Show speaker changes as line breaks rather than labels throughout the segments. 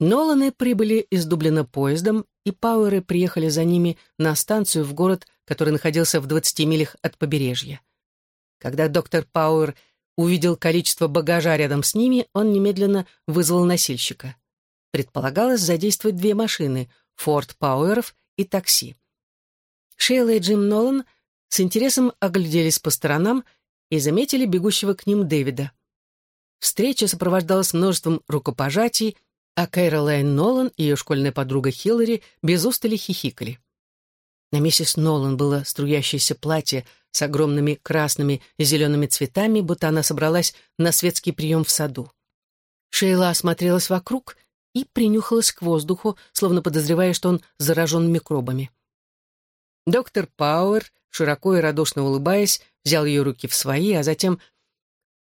Ноланы прибыли из Дублина поездом, и Пауэры приехали за ними на станцию в город, который находился в 20 милях от побережья. Когда доктор Пауэр увидел количество багажа рядом с ними, он немедленно вызвал носильщика. Предполагалось задействовать две машины — Форд Пауэров и такси. Шейла и Джим Нолан с интересом огляделись по сторонам и заметили бегущего к ним Дэвида. Встреча сопровождалась множеством рукопожатий, а Кэролайн Нолан и ее школьная подруга Хиллари без устали хихикали. На миссис Нолан было струящееся платье с огромными красными и зелеными цветами, будто она собралась на светский прием в саду. Шейла осмотрелась вокруг и принюхалась к воздуху, словно подозревая, что он заражен микробами. Доктор Пауэр, широко и радушно улыбаясь, взял ее руки в свои, а затем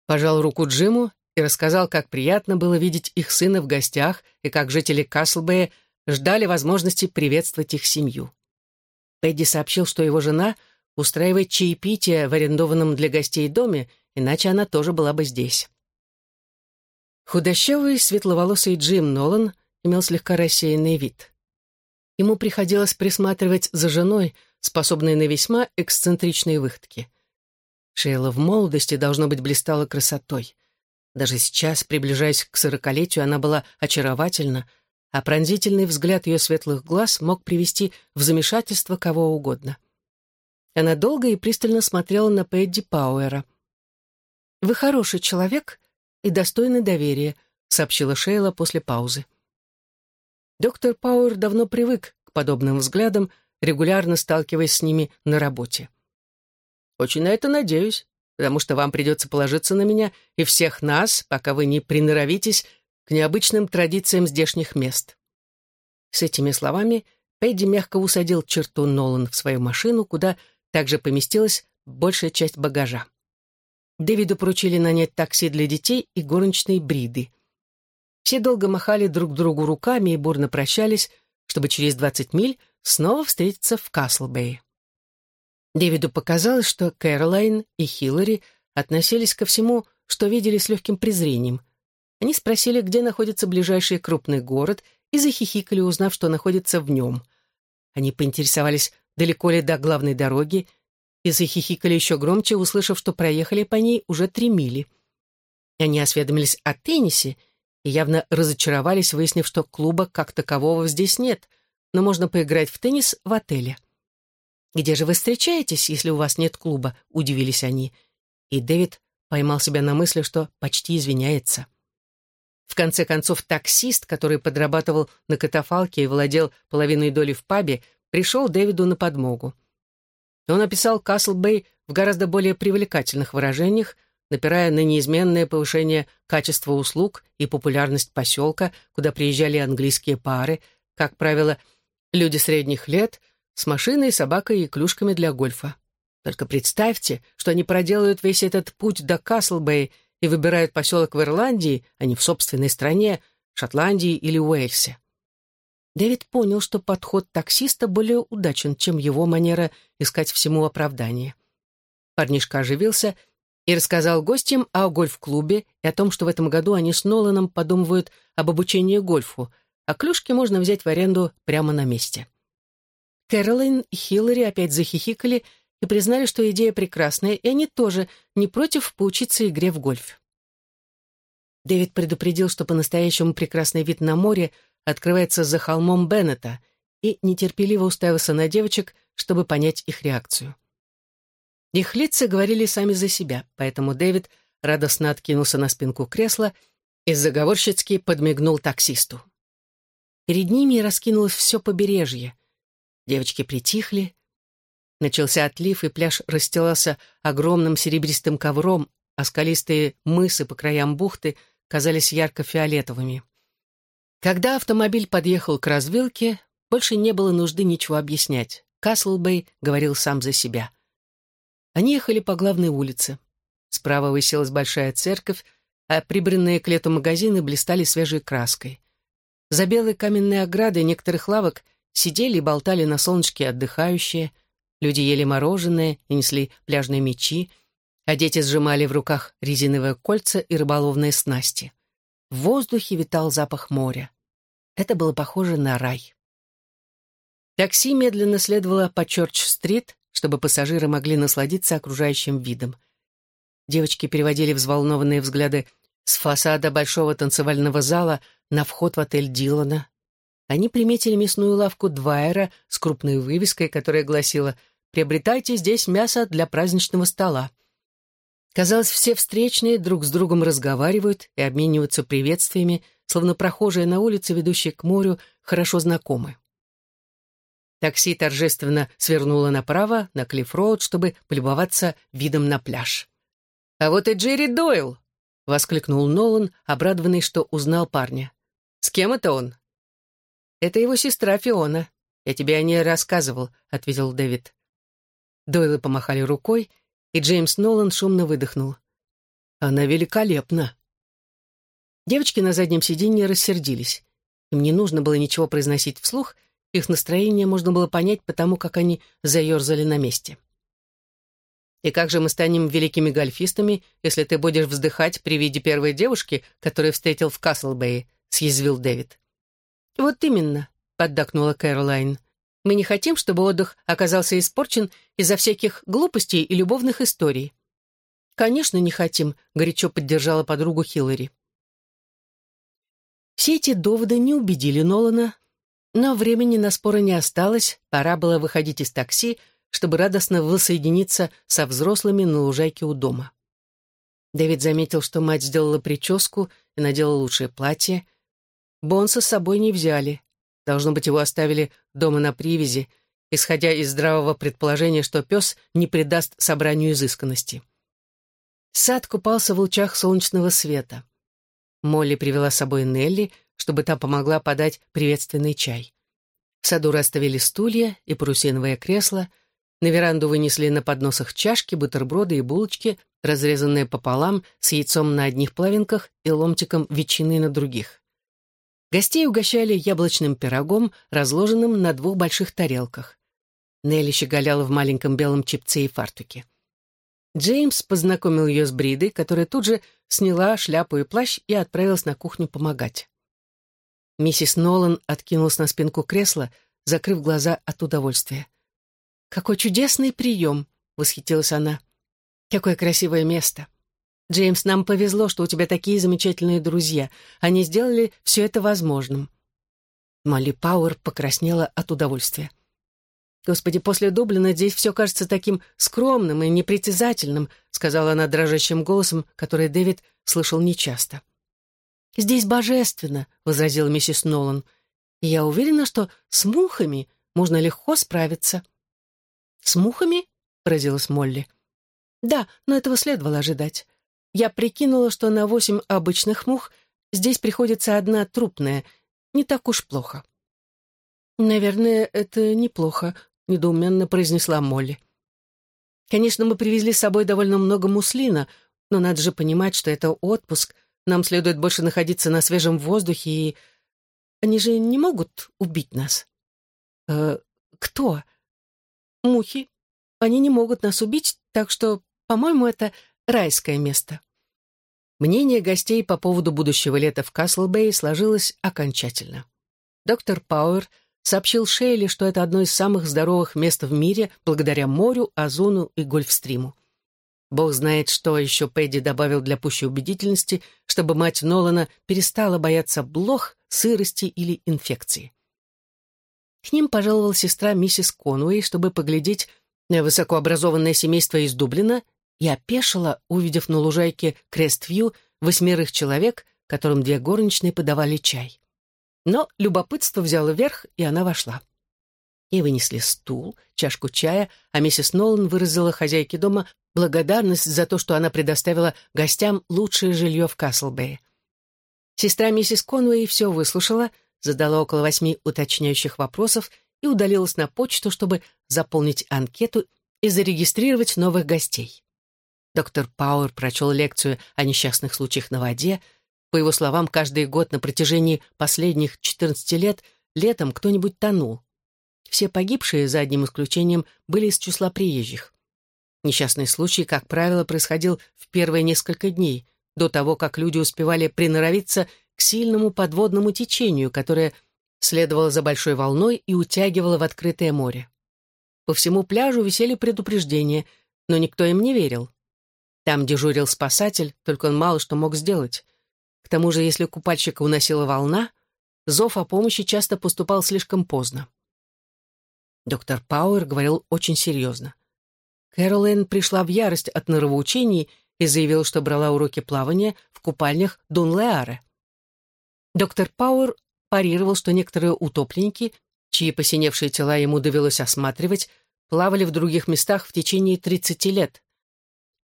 пожал руку Джиму и рассказал, как приятно было видеть их сына в гостях и как жители Каслбэя ждали возможности приветствовать их семью. Пэдди сообщил, что его жена устраивает чаепитие в арендованном для гостей доме, иначе она тоже была бы здесь. Худощавый, светловолосый Джим Нолан имел слегка рассеянный вид. Ему приходилось присматривать за женой, способной на весьма эксцентричные выходки. Шейла в молодости, должно быть, блистала красотой. Даже сейчас, приближаясь к сорокалетию, она была очаровательна, а пронзительный взгляд ее светлых глаз мог привести в замешательство кого угодно. Она долго и пристально смотрела на Пэдди Пауэра. «Вы хороший человек и достойный доверия», — сообщила Шейла после паузы. Доктор Пауэр давно привык к подобным взглядам, регулярно сталкиваясь с ними на работе. «Очень на это надеюсь», потому что вам придется положиться на меня и всех нас, пока вы не приноровитесь к необычным традициям здешних мест». С этими словами Пэдди мягко усадил черту Нолан в свою машину, куда также поместилась большая часть багажа. Дэвиду поручили нанять такси для детей и горничной Бриды. Все долго махали друг другу руками и бурно прощались, чтобы через 20 миль снова встретиться в Каслбэе. Дэвиду показалось, что Кэролайн и Хиллари относились ко всему, что видели с легким презрением. Они спросили, где находится ближайший крупный город, и захихикали, узнав, что находится в нем. Они поинтересовались, далеко ли до главной дороги, и захихикали еще громче, услышав, что проехали по ней уже три мили. Они осведомились о теннисе и явно разочаровались, выяснив, что клуба как такового здесь нет, но можно поиграть в теннис в отеле. «Где же вы встречаетесь, если у вас нет клуба?» — удивились они. И Дэвид поймал себя на мысли, что почти извиняется. В конце концов, таксист, который подрабатывал на катафалке и владел половиной доли в пабе, пришел Дэвиду на подмогу. Он описал Каслбэй в гораздо более привлекательных выражениях, напирая на неизменное повышение качества услуг и популярность поселка, куда приезжали английские пары, как правило, люди средних лет — с машиной, собакой и клюшками для гольфа. Только представьте, что они проделают весь этот путь до Каслбэй и выбирают поселок в Ирландии, а не в собственной стране, Шотландии или Уэльсе. Дэвид понял, что подход таксиста более удачен, чем его манера искать всему оправдание. Парнишка оживился и рассказал гостям о гольф-клубе и о том, что в этом году они с Ноланом подумывают об обучении гольфу, а клюшки можно взять в аренду прямо на месте. Кэролайн и Хиллари опять захихикали и признали, что идея прекрасная, и они тоже не против поучиться игре в гольф. Дэвид предупредил, что по-настоящему прекрасный вид на море открывается за холмом Беннета, и нетерпеливо уставился на девочек, чтобы понять их реакцию. Их лица говорили сами за себя, поэтому Дэвид радостно откинулся на спинку кресла и заговорщицки подмигнул таксисту. Перед ними раскинулось все побережье, Девочки притихли. Начался отлив, и пляж расстилался огромным серебристым ковром, а скалистые мысы по краям бухты казались ярко-фиолетовыми. Когда автомобиль подъехал к развилке, больше не было нужды ничего объяснять. Каслбей говорил сам за себя. Они ехали по главной улице. Справа высилась большая церковь, а прибранные к лету магазины блистали свежей краской. За белой каменной оградой некоторых лавок Сидели и болтали на солнышке отдыхающие, люди ели мороженое и несли пляжные мечи, а дети сжимали в руках резиновые кольца и рыболовные снасти. В воздухе витал запах моря. Это было похоже на рай. Такси медленно следовало по Чорч-стрит, чтобы пассажиры могли насладиться окружающим видом. Девочки переводили взволнованные взгляды с фасада большого танцевального зала на вход в отель Дилана. Они приметили мясную лавку Двайера с крупной вывеской, которая гласила «Приобретайте здесь мясо для праздничного стола». Казалось, все встречные друг с другом разговаривают и обмениваются приветствиями, словно прохожие на улице, ведущие к морю, хорошо знакомы. Такси торжественно свернуло направо, на Клифф-Роуд, чтобы полюбоваться видом на пляж. «А вот и Джерри Дойл!» — воскликнул Нолан, обрадованный, что узнал парня. «С кем это он?» «Это его сестра Фиона. Я тебе о ней рассказывал», — ответил Дэвид. Дойлы помахали рукой, и Джеймс Нолан шумно выдохнул. «Она великолепна!» Девочки на заднем сиденье рассердились. Им не нужно было ничего произносить вслух, их настроение можно было понять потому, как они заерзали на месте. И как же мы станем великими гольфистами, если ты будешь вздыхать при виде первой девушки, которую встретил в Каслбэе?» — съязвил Дэвид. «Вот именно», — поддакнула Кэролайн. «Мы не хотим, чтобы отдых оказался испорчен из-за всяких глупостей и любовных историй». «Конечно, не хотим», — горячо поддержала подругу Хиллари. Все эти доводы не убедили Нолана, но времени на споры не осталось, пора было выходить из такси, чтобы радостно воссоединиться со взрослыми на лужайке у дома. Дэвид заметил, что мать сделала прическу и надела лучшее платье. Бонса с собой не взяли. Должно быть, его оставили дома на привязи, исходя из здравого предположения, что пес не придаст собранию изысканности. Сад купался в лучах солнечного света. Молли привела с собой Нелли, чтобы та помогла подать приветственный чай. В саду расставили стулья и парусиновое кресло — на веранду вынесли на подносах чашки, бутерброды и булочки, разрезанные пополам, с яйцом на одних половинках и ломтиком ветчины на других. Гостей угощали яблочным пирогом, разложенным на двух больших тарелках. Нелли щеголяла в маленьком белом чипце и фартуке. Джеймс познакомил ее с Бридой, которая тут же сняла шляпу и плащ и отправилась на кухню помогать. Миссис Нолан откинулась на спинку кресла, закрыв глаза от удовольствия. «Какой чудесный прием!» — восхитилась она. «Какое красивое место! Джеймс, нам повезло, что у тебя такие замечательные друзья. Они сделали все это возможным». Молли Пауэр покраснела от удовольствия. «Господи, после Дублина здесь все кажется таким скромным и непритязательным», сказала она дрожащим голосом, который Дэвид слышал нечасто. «Здесь божественно», — возразила миссис Нолан. «И я уверена, что с мухами можно легко справиться». «С мухами?» — поразилась Молли. «Да, но этого следовало ожидать. Я прикинула, что на восемь обычных мух здесь приходится одна трупная. Не так уж плохо». «Наверное, это неплохо», — недоуменно произнесла Молли. «Конечно, мы привезли с собой довольно много муслина, но надо же понимать, что это отпуск, нам следует больше находиться на свежем воздухе, и... Они же не могут убить нас». «Э, кто?» мухи. Они не могут нас убить, так что, по-моему, это райское место». Мнение гостей по поводу будущего лета в Каслбэй сложилось окончательно. Доктор Пауэр сообщил Шейли, что это одно из самых здоровых мест в мире благодаря морю, озону и гольфстриму. Бог знает, что еще Пэдди добавил для пущей убедительности, чтобы мать Нолана перестала бояться блох, сырости или инфекции. К ним пожаловала сестра миссис Конуэй, чтобы поглядеть на высокообразованное семейство из Дублина, и опешила, увидев на лужайке Крест-Вью восьмерых человек, которым две горничные подавали чай. Но любопытство взяло верх, и она вошла. И вынесли стул, чашку чая, а миссис Нолан выразила хозяйке дома благодарность за то, что она предоставила гостям лучшее жилье в Каслбэе. Сестра миссис Конуэй все выслушала, задала около восьми уточняющих вопросов и удалилась на почту, чтобы заполнить анкету и зарегистрировать новых гостей. Доктор Пауэр прочел лекцию о несчастных случаях на воде. По его словам, каждый год на протяжении последних 14 лет летом кто-нибудь тонул. Все погибшие, за одним исключением, были из числа приезжих. Несчастный случай, как правило, происходил в первые несколько дней, до того, как люди успевали приноровиться к сильному подводному течению, которое следовало за большой волной и утягивало в открытое море. По всему пляжу висели предупреждения, но никто им не верил. Там дежурил спасатель, только он мало что мог сделать. К тому же, если купальщика уносила волна, зов о помощи часто поступал слишком поздно. Доктор Пауэр говорил очень серьезно. Кэролайн пришла в ярость от норовоучений и заявила, что брала уроки плавания в купальнях Дунлеаре. Доктор Пауэр парировал, что некоторые утопленники, чьи посиневшие тела ему довелось осматривать, плавали в других местах в течение 30 лет.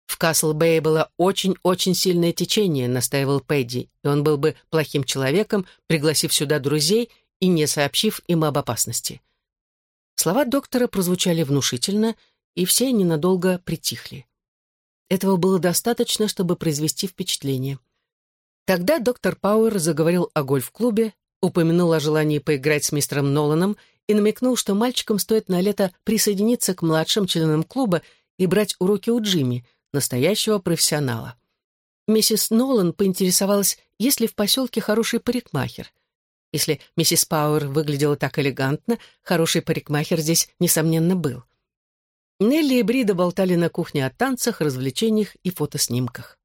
В Касл-Бэе было очень-очень сильное течение, настаивал Пэдди, и он был бы плохим человеком, пригласив сюда друзей и не сообщив им об опасности. Слова доктора прозвучали внушительно, и все ненадолго притихли. Этого было достаточно, чтобы произвести впечатление. Тогда доктор Пауэр заговорил о гольф-клубе, упомянул о желании поиграть с мистером Ноланом и намекнул, что мальчикам стоит на лето присоединиться к младшим членам клуба и брать уроки у Джимми, настоящего профессионала. Миссис Нолан поинтересовалась, есть ли в поселке хороший парикмахер. Если миссис Пауэр выглядела так элегантно, хороший парикмахер здесь, несомненно, был. Нелли и Брида болтали на кухне о танцах, развлечениях и фотоснимках.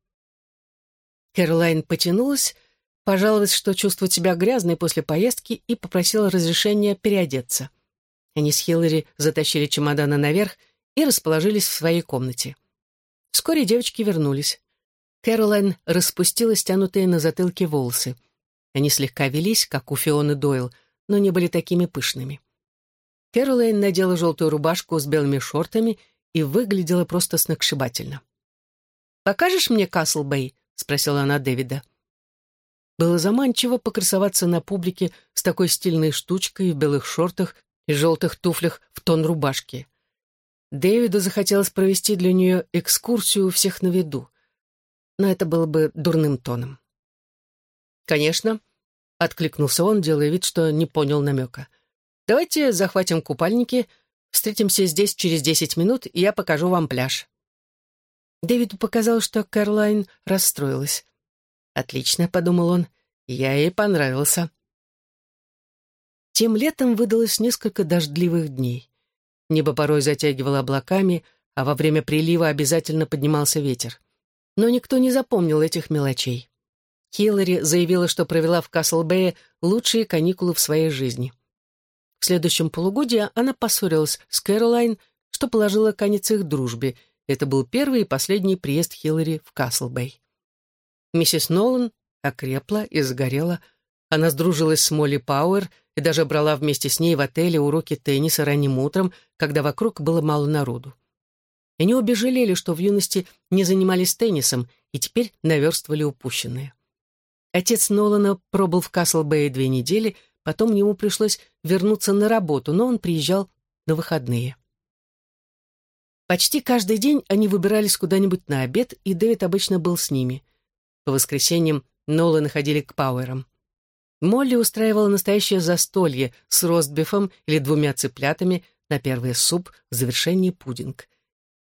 Кэролайн потянулась, пожаловалась, что чувствует себя грязной после поездки и попросила разрешения переодеться. Они с Хиллари затащили чемоданы наверх и расположились в своей комнате. Вскоре девочки вернулись. Кэролайн распустила стянутые на затылке волосы. Они слегка велись, как у Фионы Дойл, но не были такими пышными. Кэролайн надела желтую рубашку с белыми шортами и выглядела просто сногсшибательно. «Покажешь мне Каслбэй?» — спросила она Дэвида. Было заманчиво покрасоваться на публике с такой стильной штучкой в белых шортах и желтых туфлях в тон рубашки. Дэвиду захотелось провести для нее экскурсию всех на виду. Но это было бы дурным тоном. «Конечно», — откликнулся он, делая вид, что не понял намека. — Давайте захватим купальники, встретимся здесь через десять минут, и я покажу вам пляж». Дэвиду показалось, что Кэролайн расстроилась. «Отлично», — подумал он, — «я ей понравился». Тем летом выдалось несколько дождливых дней. Небо порой затягивало облаками, а во время прилива обязательно поднимался ветер. Но никто не запомнил этих мелочей. Хиллари заявила, что провела в Каслбэе лучшие каникулы в своей жизни. В следующем полугодии она поссорилась с Кэролайн, что положило конец их дружбе. Это был первый и последний приезд Хиллари в Каслбей. Миссис Нолан окрепла и загорела. Она сдружилась с Молли Пауэр и даже брала вместе с ней в отеле уроки тенниса ранним утром, когда вокруг было мало народу. Они обе жалели, что в юности не занимались теннисом и теперь наверстывали упущенное. Отец Нолана пробыл в Каслбэе две недели — Потом ему пришлось вернуться на работу, но он приезжал на выходные. Почти каждый день они выбирались куда-нибудь на обед, и Дэвид обычно был с ними. По воскресеньям Нолы находили к Пауэрам. Молли устраивала настоящее застолье с ростбифом или двумя цыплятами, на первый суп, в завершении пудинг.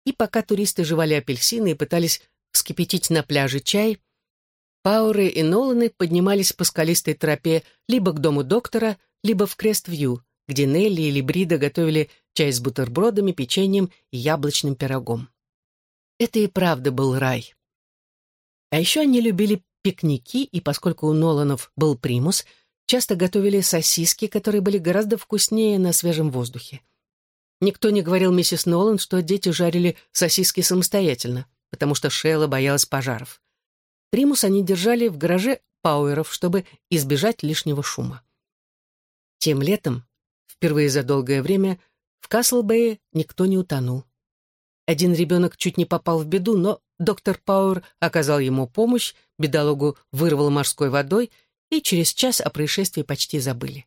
И пока туристы жевали апельсины и пытались вскипятить на пляже чай, Пауры и Ноланы поднимались по скалистой тропе либо к дому доктора, либо в Крест-Вью, где Нелли или Брида готовили чай с бутербродами, печеньем и яблочным пирогом. Это и правда был рай. А еще они любили пикники, и поскольку у Ноланов был примус, часто готовили сосиски, которые были гораздо вкуснее на свежем воздухе. Никто не говорил миссис Нолан, что дети жарили сосиски самостоятельно, потому что Шейла боялась пожаров. Примус они держали в гараже Пауэров, чтобы избежать лишнего шума. Тем летом, впервые за долгое время, в Каслбэе никто не утонул. Один ребенок чуть не попал в беду, но доктор Пауэр оказал ему помощь, бедологу вырвал морской водой, и через час о происшествии почти забыли.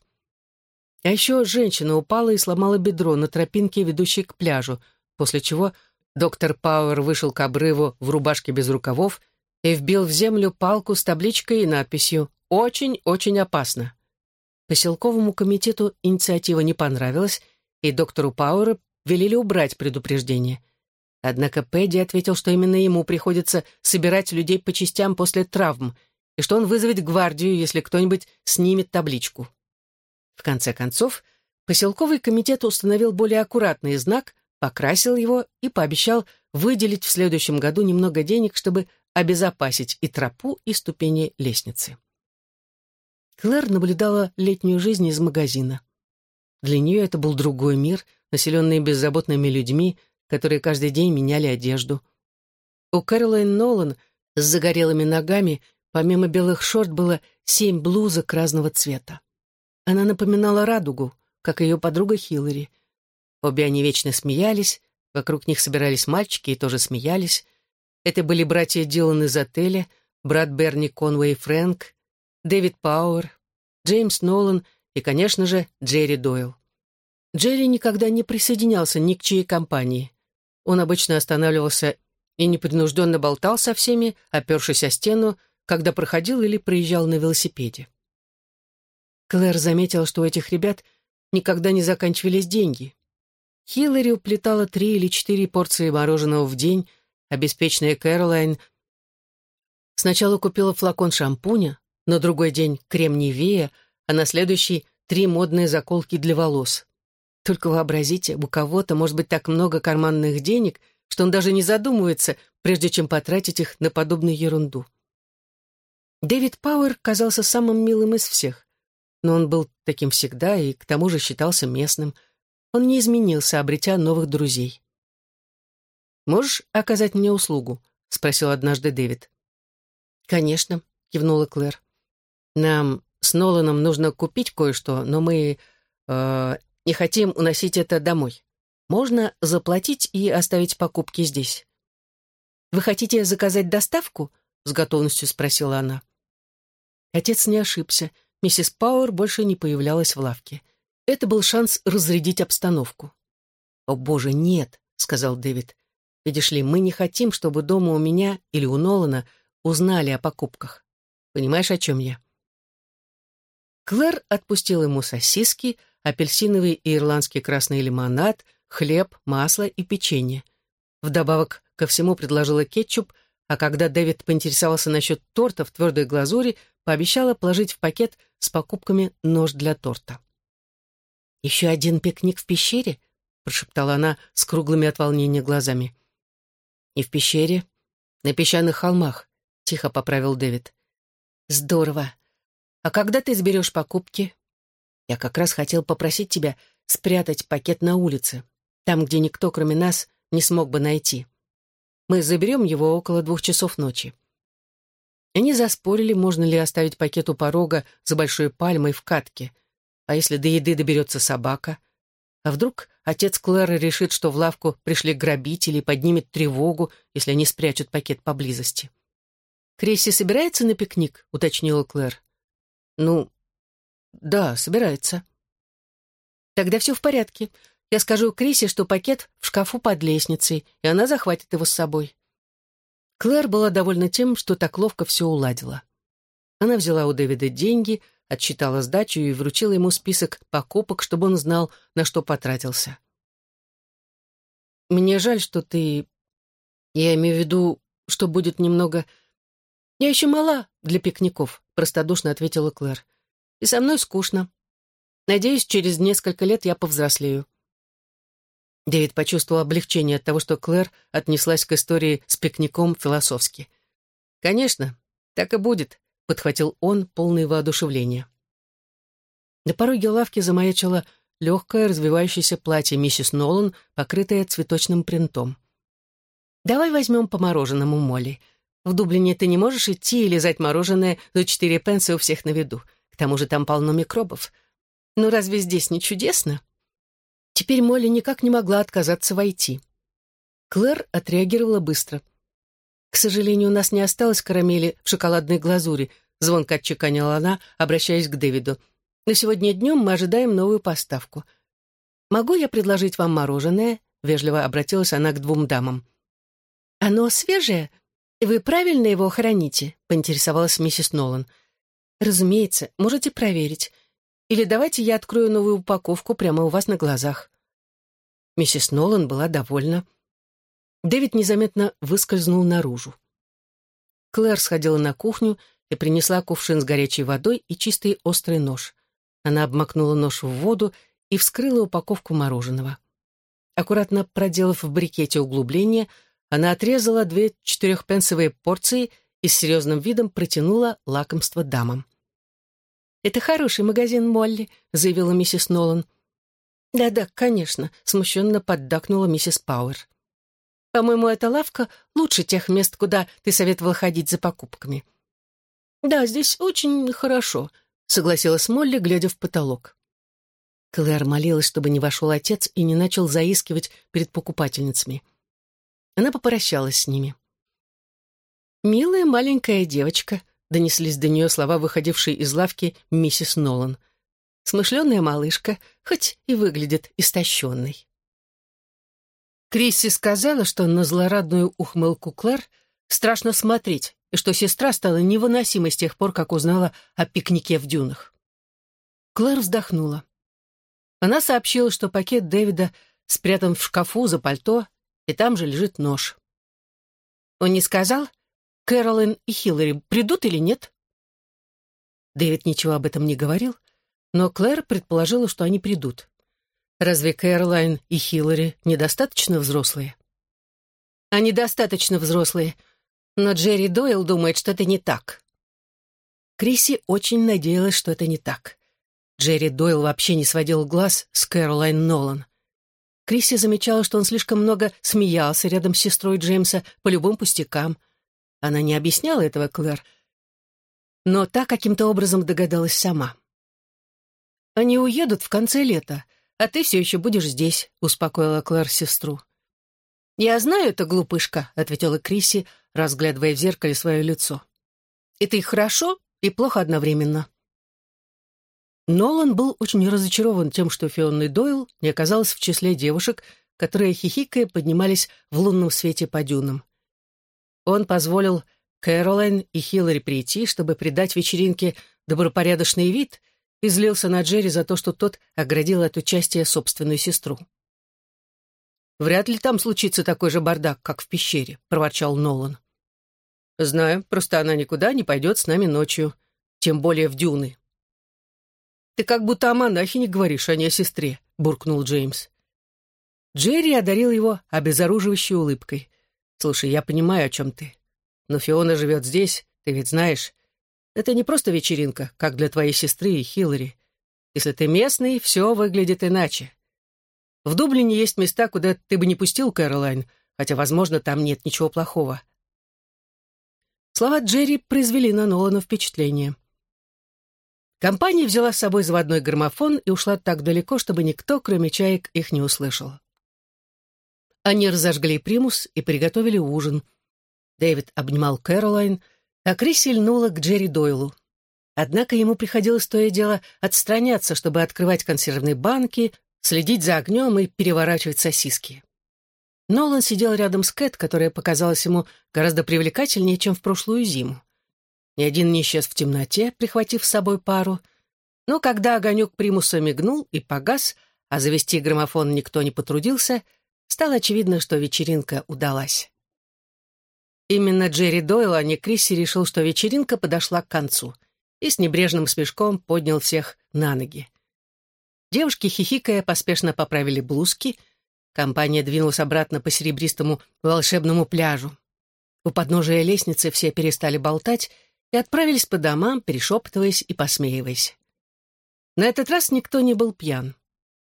А еще женщина упала и сломала бедро на тропинке, ведущей к пляжу, после чего доктор Пауэр вышел к обрыву в рубашке без рукавов и вбил в землю палку с табличкой и надписью «Очень-очень опасно». Поселковому комитету инициатива не понравилась, и доктору Пауэру велели убрать предупреждение. Однако Пэдди ответил, что именно ему приходится собирать людей по частям после травм, и что он вызовет гвардию, если кто-нибудь снимет табличку. В конце концов, поселковый комитет установил более аккуратный знак, покрасил его и пообещал выделить в следующем году немного денег, чтобы обезопасить и тропу, и ступени лестницы. Клэр наблюдала летнюю жизнь из магазина. Для нее это был другой мир, населенный беззаботными людьми, которые каждый день меняли одежду. У Кэролайн Нолан с загорелыми ногами помимо белых шорт было семь блузок разного цвета. Она напоминала радугу, как ее подруга Хиллари. Обе они вечно смеялись, вокруг них собирались мальчики и тоже смеялись. Это были братья Дилан из отеля, брат Берни Конвей Фрэнк, Дэвид Пауэр, Джеймс Нолан и, конечно же, Джерри Дойл. Джерри никогда не присоединялся ни к чьей компании. Он обычно останавливался и непринужденно болтал со всеми, опершись о стену, когда проходил или проезжал на велосипеде. Клэр заметила, что у этих ребят никогда не заканчивались деньги. Хиллари уплетала три или четыре порции мороженого в день, а Кэролайн сначала купила флакон шампуня, на другой день крем Невея, а на следующий три модные заколки для волос. Только вообразите, у кого-то может быть так много карманных денег, что он даже не задумывается, прежде чем потратить их на подобную ерунду. Дэвид Пауэр казался самым милым из всех, но он был таким всегда и к тому же считался местным. Он не изменился, обретя новых друзей. «Можешь оказать мне услугу?» — спросил однажды Дэвид. «Конечно», — кивнула Клэр. «Нам с Ноланом нужно купить кое-что, но мы э, не хотим уносить это домой. Можно заплатить и оставить покупки здесь». «Вы хотите заказать доставку?» — с готовностью спросила она. Отец не ошибся. Миссис Пауэр больше не появлялась в лавке. Это был шанс разрядить обстановку. «О, боже, нет», — сказал Дэвид. «Видишь ли, мы не хотим, чтобы дома у меня или у Нолана узнали о покупках. Понимаешь, о чем я?» Клэр отпустил ему сосиски, апельсиновый и ирландский красный лимонад, хлеб, масло и печенье. Вдобавок ко всему предложила кетчуп, а когда Дэвид поинтересовался насчет торта в твердой глазури, пообещала положить в пакет с покупками нож для торта. «Еще один пикник в пещере?» — прошептала она с круглыми от волнения глазами. «И в пещере, на песчаных холмах», — тихо поправил Дэвид. «Здорово. А когда ты сберешь покупки?» «Я как раз хотел попросить тебя спрятать пакет на улице, там, где никто, кроме нас, не смог бы найти. Мы заберем его около двух часов ночи». Они заспорили, можно ли оставить пакет у порога за большой пальмой в катке. А если до еды доберется собака? А вдруг отец Клэры решит, что в лавку пришли грабители и поднимет тревогу, если они спрячут пакет поблизости? «Кресси собирается на пикник?» — уточнила Клэр. «Ну, да, собирается». «Тогда все в порядке. Я скажу Крисе, что пакет в шкафу под лестницей, и она захватит его с собой». Клэр была довольна тем, что так ловко все уладила. Она взяла у Дэвида деньги, отчитала сдачу и вручила ему список покупок, чтобы он знал, на что потратился. «Мне жаль, что ты... Я имею в виду, что будет немного... Я еще мала для пикников», — простодушно ответила Клэр. «И со мной скучно. Надеюсь, через несколько лет я повзрослею». Дэвид почувствовал облегчение от того, что Клэр отнеслась к истории с пикником философски. «Конечно, так и будет», — подхватил он, полный воодушевления. На пороге лавки замаячило легкое развивающееся платье миссис Нолан, покрытое цветочным принтом. «Давай возьмем по мороженому, Молли. В Дублине ты не можешь идти и лизать мороженое за четыре пенса у всех на виду. Тому же там полно микробов. Ну разве здесь не чудесно?» Теперь Молли никак не могла отказаться войти. Клэр отреагировала быстро. «К сожалению, у нас не осталось карамели в шоколадной глазури», звонко отчеканила она, обращаясь к Дэвиду. «Но сегодня днем мы ожидаем новую поставку. Могу я предложить вам мороженое?» Вежливо обратилась она к двум дамам. «Оно свежее? Вы правильно его храните?» поинтересовалась миссис Нолан. «Разумеется, можете проверить. Или давайте я открою новую упаковку прямо у вас на глазах». Миссис Нолан была довольна. Дэвид незаметно выскользнул наружу. Клэр сходила на кухню и принесла кувшин с горячей водой и чистый острый нож. Она обмакнула нож в воду и вскрыла упаковку мороженого. Аккуратно проделав в брикете углубление, она отрезала две четырехпенсовые порции и с серьезным видом протянула лакомство дамам. «Это хороший магазин, Молли», — заявила миссис Нолан. «Да-да, конечно», — смущенно поддакнула миссис Пауэр. «По-моему, эта лавка лучше тех мест, куда ты советовал ходить за покупками». «Да, здесь очень хорошо», — согласилась Молли, глядя в потолок. Клэр молилась, чтобы не вошел отец и не начал заискивать перед покупательницами. Она попрощалась с ними. «Милая маленькая девочка», — донеслись до нее слова, выходившей из лавки миссис Нолан. «Смышленая малышка, хоть и выглядит истощенной». Крисси сказала, что на злорадную ухмылку Клэр страшно смотреть, и что сестра стала невыносимой с тех пор, как узнала о пикнике в дюнах. Клэр вздохнула. Она сообщила, что пакет Дэвида спрятан в шкафу за пальто, и там же лежит нож. Он не сказал, Кэролин и Хиллари придут или нет? Дэвид ничего об этом не говорил, но Клэр предположила, что они придут. Разве Кэролайн и Хиллари недостаточно взрослые? Они достаточно взрослые, но Джерри Дойл думает, что это не так. Криси очень надеялась, что это не так. Джерри Дойл вообще не сводил глаз с Кэролайн Нолан. Криси замечала, что он слишком много смеялся рядом с сестрой Джеймса по любым пустякам — она не объясняла этого Клэр, но та каким-то образом догадалась сама. «Они уедут в конце лета, а ты все еще будешь здесь», — успокоила Клэр сестру. «Я знаю это, глупышка», — ответила Криси, разглядывая в зеркале свое лицо. «Это и хорошо, и плохо одновременно». Нолан был очень разочарован тем, что Фионна Дойл не оказалась в числе девушек, которые, хихикая, поднимались в лунном свете по дюнам. Он позволил Кэролайн и Хиллари прийти, чтобы придать вечеринке добропорядочный вид, и злился на Джерри за то, что тот оградил от участия собственную сестру. «Вряд ли там случится такой же бардак, как в пещере», — проворчал Нолан. «Знаю, просто она никуда не пойдет с нами ночью, тем более в дюны». «Ты как будто о монахине говоришь, а не о сестре», — буркнул Джеймс. Джерри одарил его обезоруживающей улыбкой. Слушай, я понимаю, о чем ты. Но Фиона живет здесь, ты ведь знаешь. Это не просто вечеринка, как для твоей сестры и Хиллари. Если ты местный, все выглядит иначе. В Дублине есть места, куда ты бы не пустил Кэролайн, хотя, возможно, там нет ничего плохого. Слова Джерри произвели на Нолана впечатление. Компания взяла с собой заводной граммофон и ушла так далеко, чтобы никто, кроме чаек, их не услышал. Они разожгли примус и приготовили ужин. Дэвид обнимал Кэролайн, а Крисси льнула к Джерри Дойлу. Однако ему приходилось то и дело отстраняться, чтобы открывать консервные банки, следить за огнем и переворачивать сосиски. Нолан сидел рядом с Кэт, которая показалась ему гораздо привлекательнее, чем в прошлую зиму. Ни один не исчез в темноте, прихватив с собой пару. Но когда огонек примуса мигнул и погас, а завести граммофон никто не потрудился — стало очевидно, что вечеринка удалась. Именно Джерри Дойл, а не Крисси, решил, что вечеринка подошла к концу и с небрежным смешком поднял всех на ноги. Девушки, хихикая, поспешно поправили блузки. Компания двинулась обратно по серебристому волшебному пляжу. У подножия лестницы все перестали болтать и отправились по домам, перешептываясь и посмеиваясь. На этот раз никто не был пьян.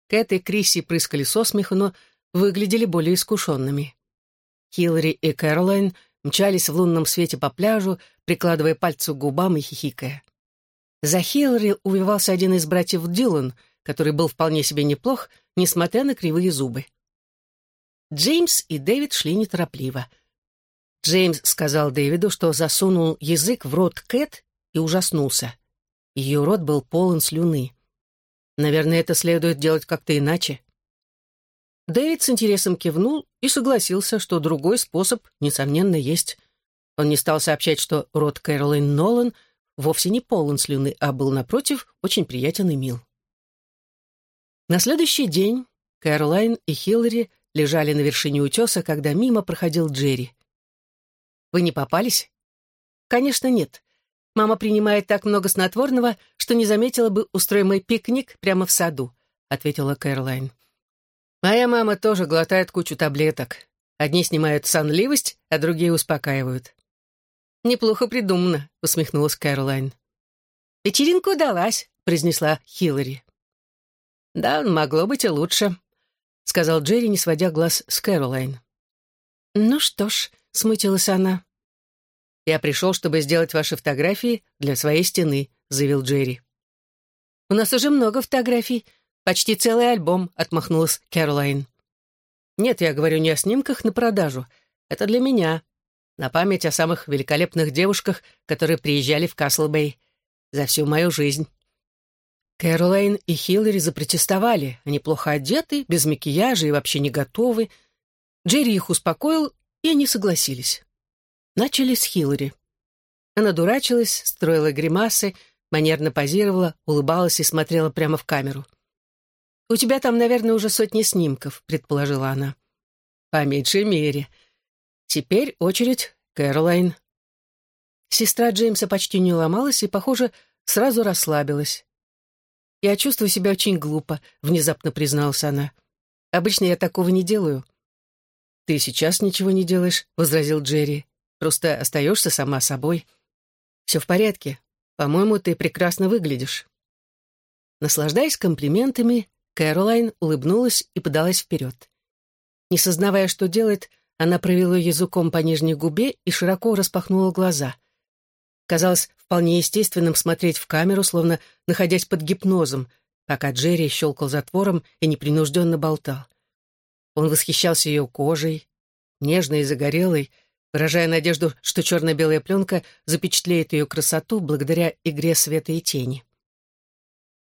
Кэт и Крисси прыскали со смеху, но выглядели более искушенными. Хиллари и Кэролайн мчались в лунном свете по пляжу, прикладывая пальцы к губам и хихикая. За Хиллари увивался один из братьев Дилан, который был вполне себе неплох, несмотря на кривые зубы. Джеймс и Дэвид шли неторопливо. Джеймс сказал Дэвиду, что засунул язык в рот Кэт и ужаснулся. Ее рот был полон слюны. Наверное, это следует делать как-то иначе. Дэвид с интересом кивнул и согласился, что другой способ, несомненно, есть. Он не стал сообщать, что рот Кэролайн Нолан вовсе не полон слюны, а был, напротив, очень приятен и мил. На следующий день Кэролайн и Хиллари лежали на вершине утеса, когда мимо проходил Джерри. «Вы не попались?» «Конечно, нет. Мама принимает так много снотворного, что не заметила бы устроимый пикник прямо в саду», — ответила Кэролайн. «Моя мама тоже глотает кучу таблеток. Одни снимают сонливость, а другие успокаивают». «Неплохо придумано», — усмехнулась Кэролайн. «Вечеринка удалась», — произнесла Хиллари. «Да, могло быть и лучше», — сказал Джерри, не сводя глаз с Кэролайн. «Ну что ж», — смутилась она. «Я пришел, чтобы сделать ваши фотографии для своей стены», — заявил Джерри. «У нас уже много фотографий, почти целый альбом», — отмахнулась Кэролайн. «Нет, я говорю не о снимках на продажу. Это для меня, на память о самых великолепных девушках, которые приезжали в Каслбей за всю мою жизнь». Кэролайн и Хиллари запротестовали. Они плохо одеты, без макияжа и вообще не готовы. Джерри их успокоил, и они согласились. Начали с Хиллари. Она дурачилась, строила гримасы, манерно позировала, улыбалась и смотрела прямо в камеру. «У тебя там, наверное, уже сотни снимков», — предположила она. «По меньшей мере. Теперь очередь Кэролайн». Сестра Джеймса почти не ломалась и, похоже, сразу расслабилась. «Я чувствую себя очень глупо», — внезапно призналась она. «Обычно я такого не делаю». «Ты сейчас ничего не делаешь», — возразил Джерри. «Просто остаешься сама собой. Все в порядке. По-моему, ты прекрасно выглядишь». Наслаждаясь комплиментами, Кэролайн улыбнулась и подалась вперед. Не сознавая, что делает, она провела языком по нижней губе и широко распахнула глаза. Казалось вполне естественным смотреть в камеру, словно находясь под гипнозом, пока Джерри щелкал затвором и непринужденно болтал. Он восхищался ее кожей, нежной и загорелой, выражая надежду, что черно-белая пленка запечатлеет ее красоту благодаря игре света и тени.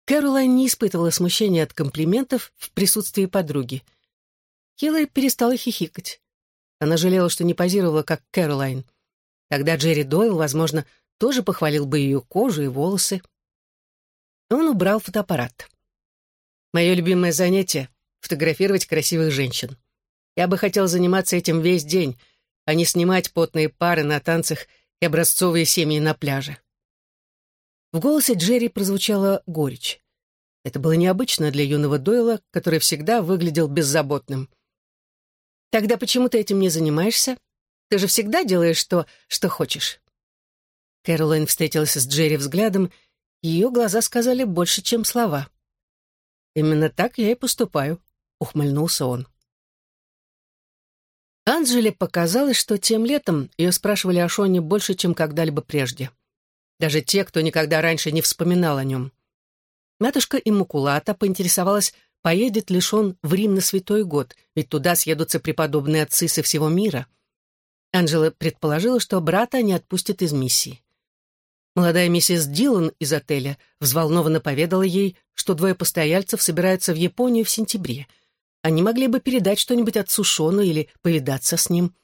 Кэролайн не испытывала смущения от комплиментов в присутствии подруги. Хиллари перестала хихикать. Она жалела, что не позировала, как Кэролайн. Тогда Джерри Дойл, возможно, тоже похвалил бы ее кожу и волосы. Он убрал фотоаппарат. «Мое любимое занятие — фотографировать красивых женщин. Я бы хотел заниматься этим весь день, а не снимать потные пары на танцах и образцовые семьи на пляже». В голосе Джерри прозвучала горечь. Это было необычно для юного Дойла, который всегда выглядел беззаботным. «Тогда почему ты этим не занимаешься? Ты же всегда делаешь то, что хочешь». Кэролайн встретилась с Джерри взглядом, и ее глаза сказали больше, чем слова. «Именно так я и поступаю», — ухмыльнулся он. Анджеле показалось, что тем летом ее спрашивали о Шоне больше, чем когда-либо прежде. Даже те, кто никогда раньше не вспоминал о нем. Матушка Иммакулата поинтересовалась, поедет ли Шон в Рим на Святой год, ведь туда съедутся преподобные отцы со всего мира. Анджела предположила, что брата не отпустят из миссии. Молодая миссис Дилан из отеля взволнованно поведала ей, что двое постояльцев собираются в Японию в сентябре. Они могли бы передать что-нибудь отцу Шону или повидаться с ним.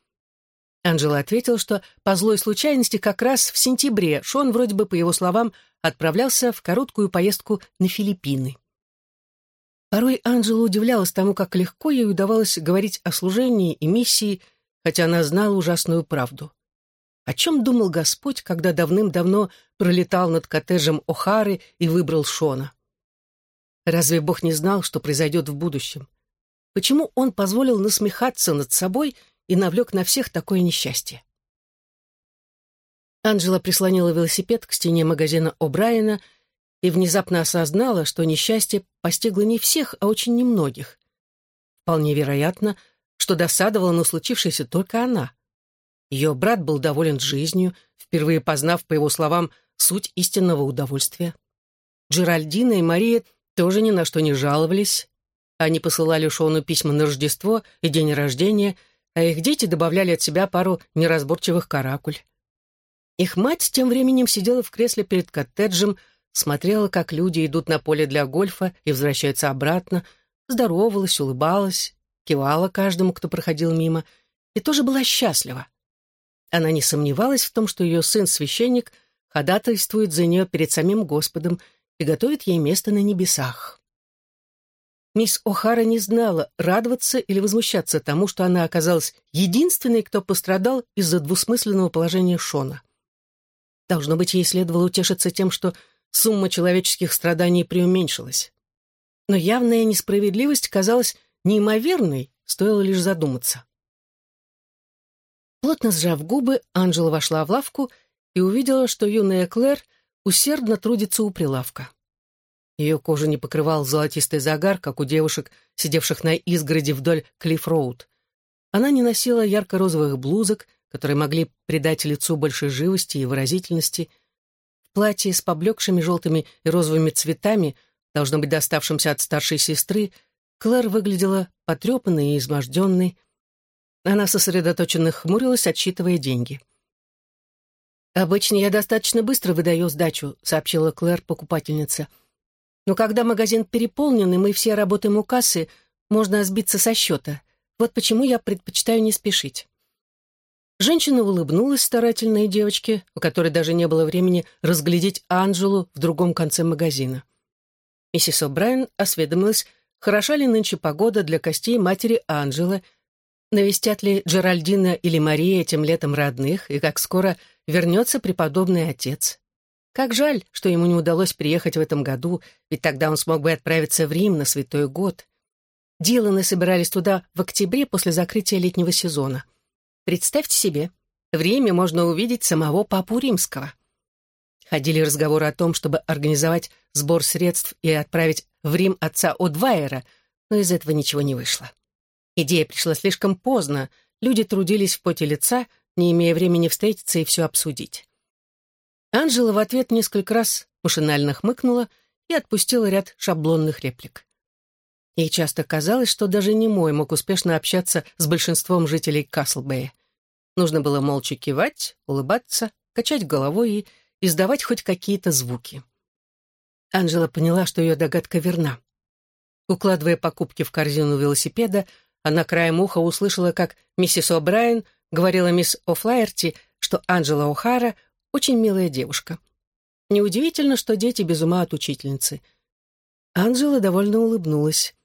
Анжела ответила, что по злой случайности как раз в сентябре Шон, вроде бы, по его словам, отправлялся в короткую поездку на Филиппины. Порой Анжела удивлялась тому, как легко ей удавалось говорить о служении и миссии, хотя она знала ужасную правду. О чем думал Господь, когда давным-давно пролетал над коттеджем О'Хары и выбрал Шона? Разве Бог не знал, что произойдет в будущем? Почему Он позволил насмехаться над собой и навлек на всех такое несчастье? Анжела прислонила велосипед к стене магазина О'Брайена и внезапно осознала, что несчастье постигло не всех, а очень немногих. Вполне вероятно, что досадовала на случившееся только она. Ее брат был доволен жизнью, впервые познав, по его словам, суть истинного удовольствия. Джеральдина и Мария тоже ни на что не жаловались. Они посылали Шону письма на Рождество и день рождения, а их дети добавляли от себя пару неразборчивых каракуль. Их мать тем временем сидела в кресле перед коттеджем, смотрела, как люди идут на поле для гольфа и возвращаются обратно, здоровалась, улыбалась, кивала каждому, кто проходил мимо, и тоже была счастлива. Она не сомневалась в том, что ее сын-священник ходатайствует за нее перед самим Господом и готовит ей место на небесах. Мисс О'Хара не знала, радоваться или возмущаться тому, что она оказалась единственной, кто пострадал из-за двусмысленного положения Шона. Должно быть, ей следовало утешиться тем, что сумма человеческих страданий преуменьшилась. Но явная несправедливость казалась неимоверной, стоило лишь задуматься. Плотно сжав губы, Анжела вошла в лавку и увидела, что юная Клэр усердно трудится у прилавка. Ее кожу не покрывал золотистый загар, как у девушек, сидевших на изгороди вдоль Клифф-Роуд. Она не носила ярко-розовых блузок, которые могли придать лицу больше живости и выразительности. В платье с поблекшими желтыми и розовыми цветами, должно быть доставшимся от старшей сестры, Клэр выглядела потрепанной и изможденной. Она сосредоточенно хмурилась, отсчитывая деньги. «Обычно я достаточно быстро выдаю сдачу», — сообщила Клэр покупательница. Но когда магазин переполнен, и мы все работаем у кассы, можно сбиться со счета. Вот почему я предпочитаю не спешить. Женщина улыбнулась старательной девочке, у которой даже не было времени разглядеть Анжелу в другом конце магазина. Миссис О'Брайен осведомилась, хороша ли нынче погода для костей матери Анжелы, навестят ли Джеральдина или Мария этим летом родных, и как скоро вернется преподобный отец. Как жаль, что ему не удалось приехать в этом году, ведь тогда он смог бы отправиться в Рим на Святой год. Диланы собирались туда в октябре после закрытия летнего сезона. Представьте себе, в Риме можно увидеть самого Папу Римского. Ходили разговоры о том, чтобы организовать сбор средств и отправить в Рим отца Одвайера, но из этого ничего не вышло. Идея пришла слишком поздно, люди трудились в поте лица, не имея времени встретиться и все обсудить. Анжела в ответ несколько раз машинально хмыкнула и отпустила ряд шаблонных реплик. Ей часто казалось, что даже немой мог успешно общаться с большинством жителей Каслбэя. Нужно было молча кивать, улыбаться, качать головой и издавать хоть какие-то звуки. Анжела поняла, что ее догадка верна. Укладывая покупки в корзину велосипеда, она краем уха услышала, как миссис О'Брайен говорила мисс О'Флаерти, что Анжела О'Хара очень милая девушка. Неудивительно, что дети без ума от учительницы. Анжела довольно улыбнулась.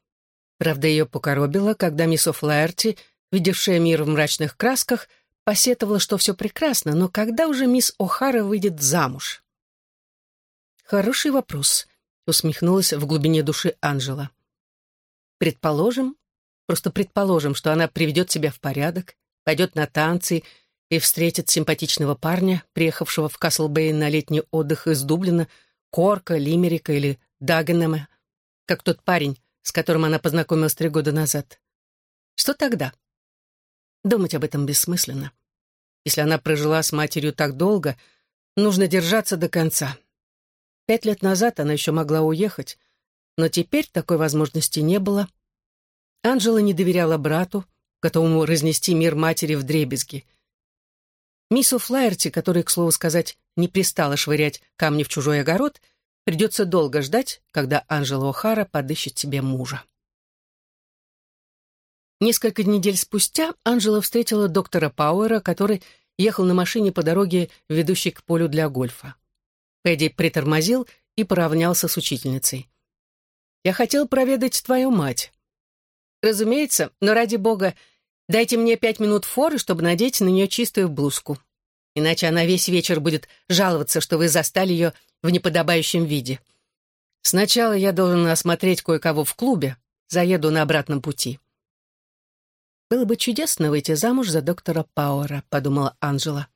Правда, ее покоробило, когда мисс О'Флаерти, видевшая мир в мрачных красках, посетовала, что все прекрасно, но когда уже мисс О'Хара выйдет замуж? «Хороший вопрос», — усмехнулась в глубине души Анжела. «Предположим, просто предположим, что она приведет себя в порядок, пойдет на танцы и встретит симпатичного парня, приехавшего в Каслбей на летний отдых из Дублина, Корка, Лимерика или Дагенема, как тот парень, с которым она познакомилась три года назад. Что тогда? Думать об этом бессмысленно. Если она прожила с матерью так долго, нужно держаться до конца. Пять лет назад она еще могла уехать, но теперь такой возможности не было. Анжела не доверяла брату, готовому разнести мир матери в дребезги. Миссу Флаерти, которой, к слову сказать, не пристала швырять камни в чужой огород, придется долго ждать, когда Анжела О'Хара подыщет себе мужа. Несколько недель спустя Анжела встретила доктора Пауэра, который ехал на машине по дороге, ведущей к полю для гольфа. Пэдди притормозил и поравнялся с учительницей. «Я хотел проведать твою мать». «Разумеется, но ради бога, Дайте мне пять минут форы, чтобы надеть на нее чистую блузку. Иначе она весь вечер будет жаловаться, что вы застали ее в неподобающем виде. Сначала я должен осмотреть кое-кого в клубе, заеду на обратном пути. «Было бы чудесно выйти замуж за доктора Пауэра», — подумала Анжела.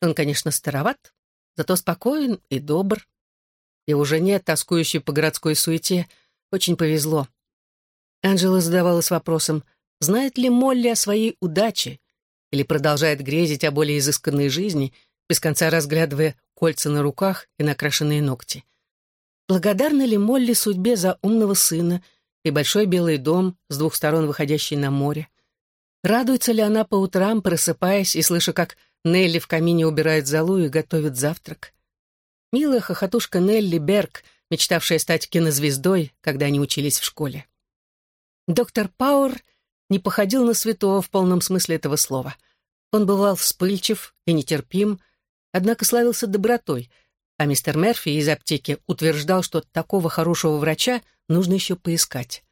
«Он, конечно, староват, зато спокоен и добр. Его жене, тоскующей по городской суете, очень повезло». Анжела задавалась вопросом, Знает ли Молли о своей удаче? Или продолжает грезить о более изысканной жизни, без конца разглядывая кольца на руках и накрашенные ногти? Благодарна ли Молли судьбе за умного сына и большой белый дом с двух сторон выходящий на море? Радуется ли она по утрам, просыпаясь и слыша, как Нелли в камине убирает залу и готовит завтрак? Милая хохотушка Нелли Берг, мечтавшая стать кинозвездой, когда они учились в школе. Доктор Пауэр не походил на святого в полном смысле этого слова. Он бывал вспыльчив и нетерпим, однако славился добротой, а мистер Мерфи из аптеки утверждал, что такого хорошего врача нужно еще поискать.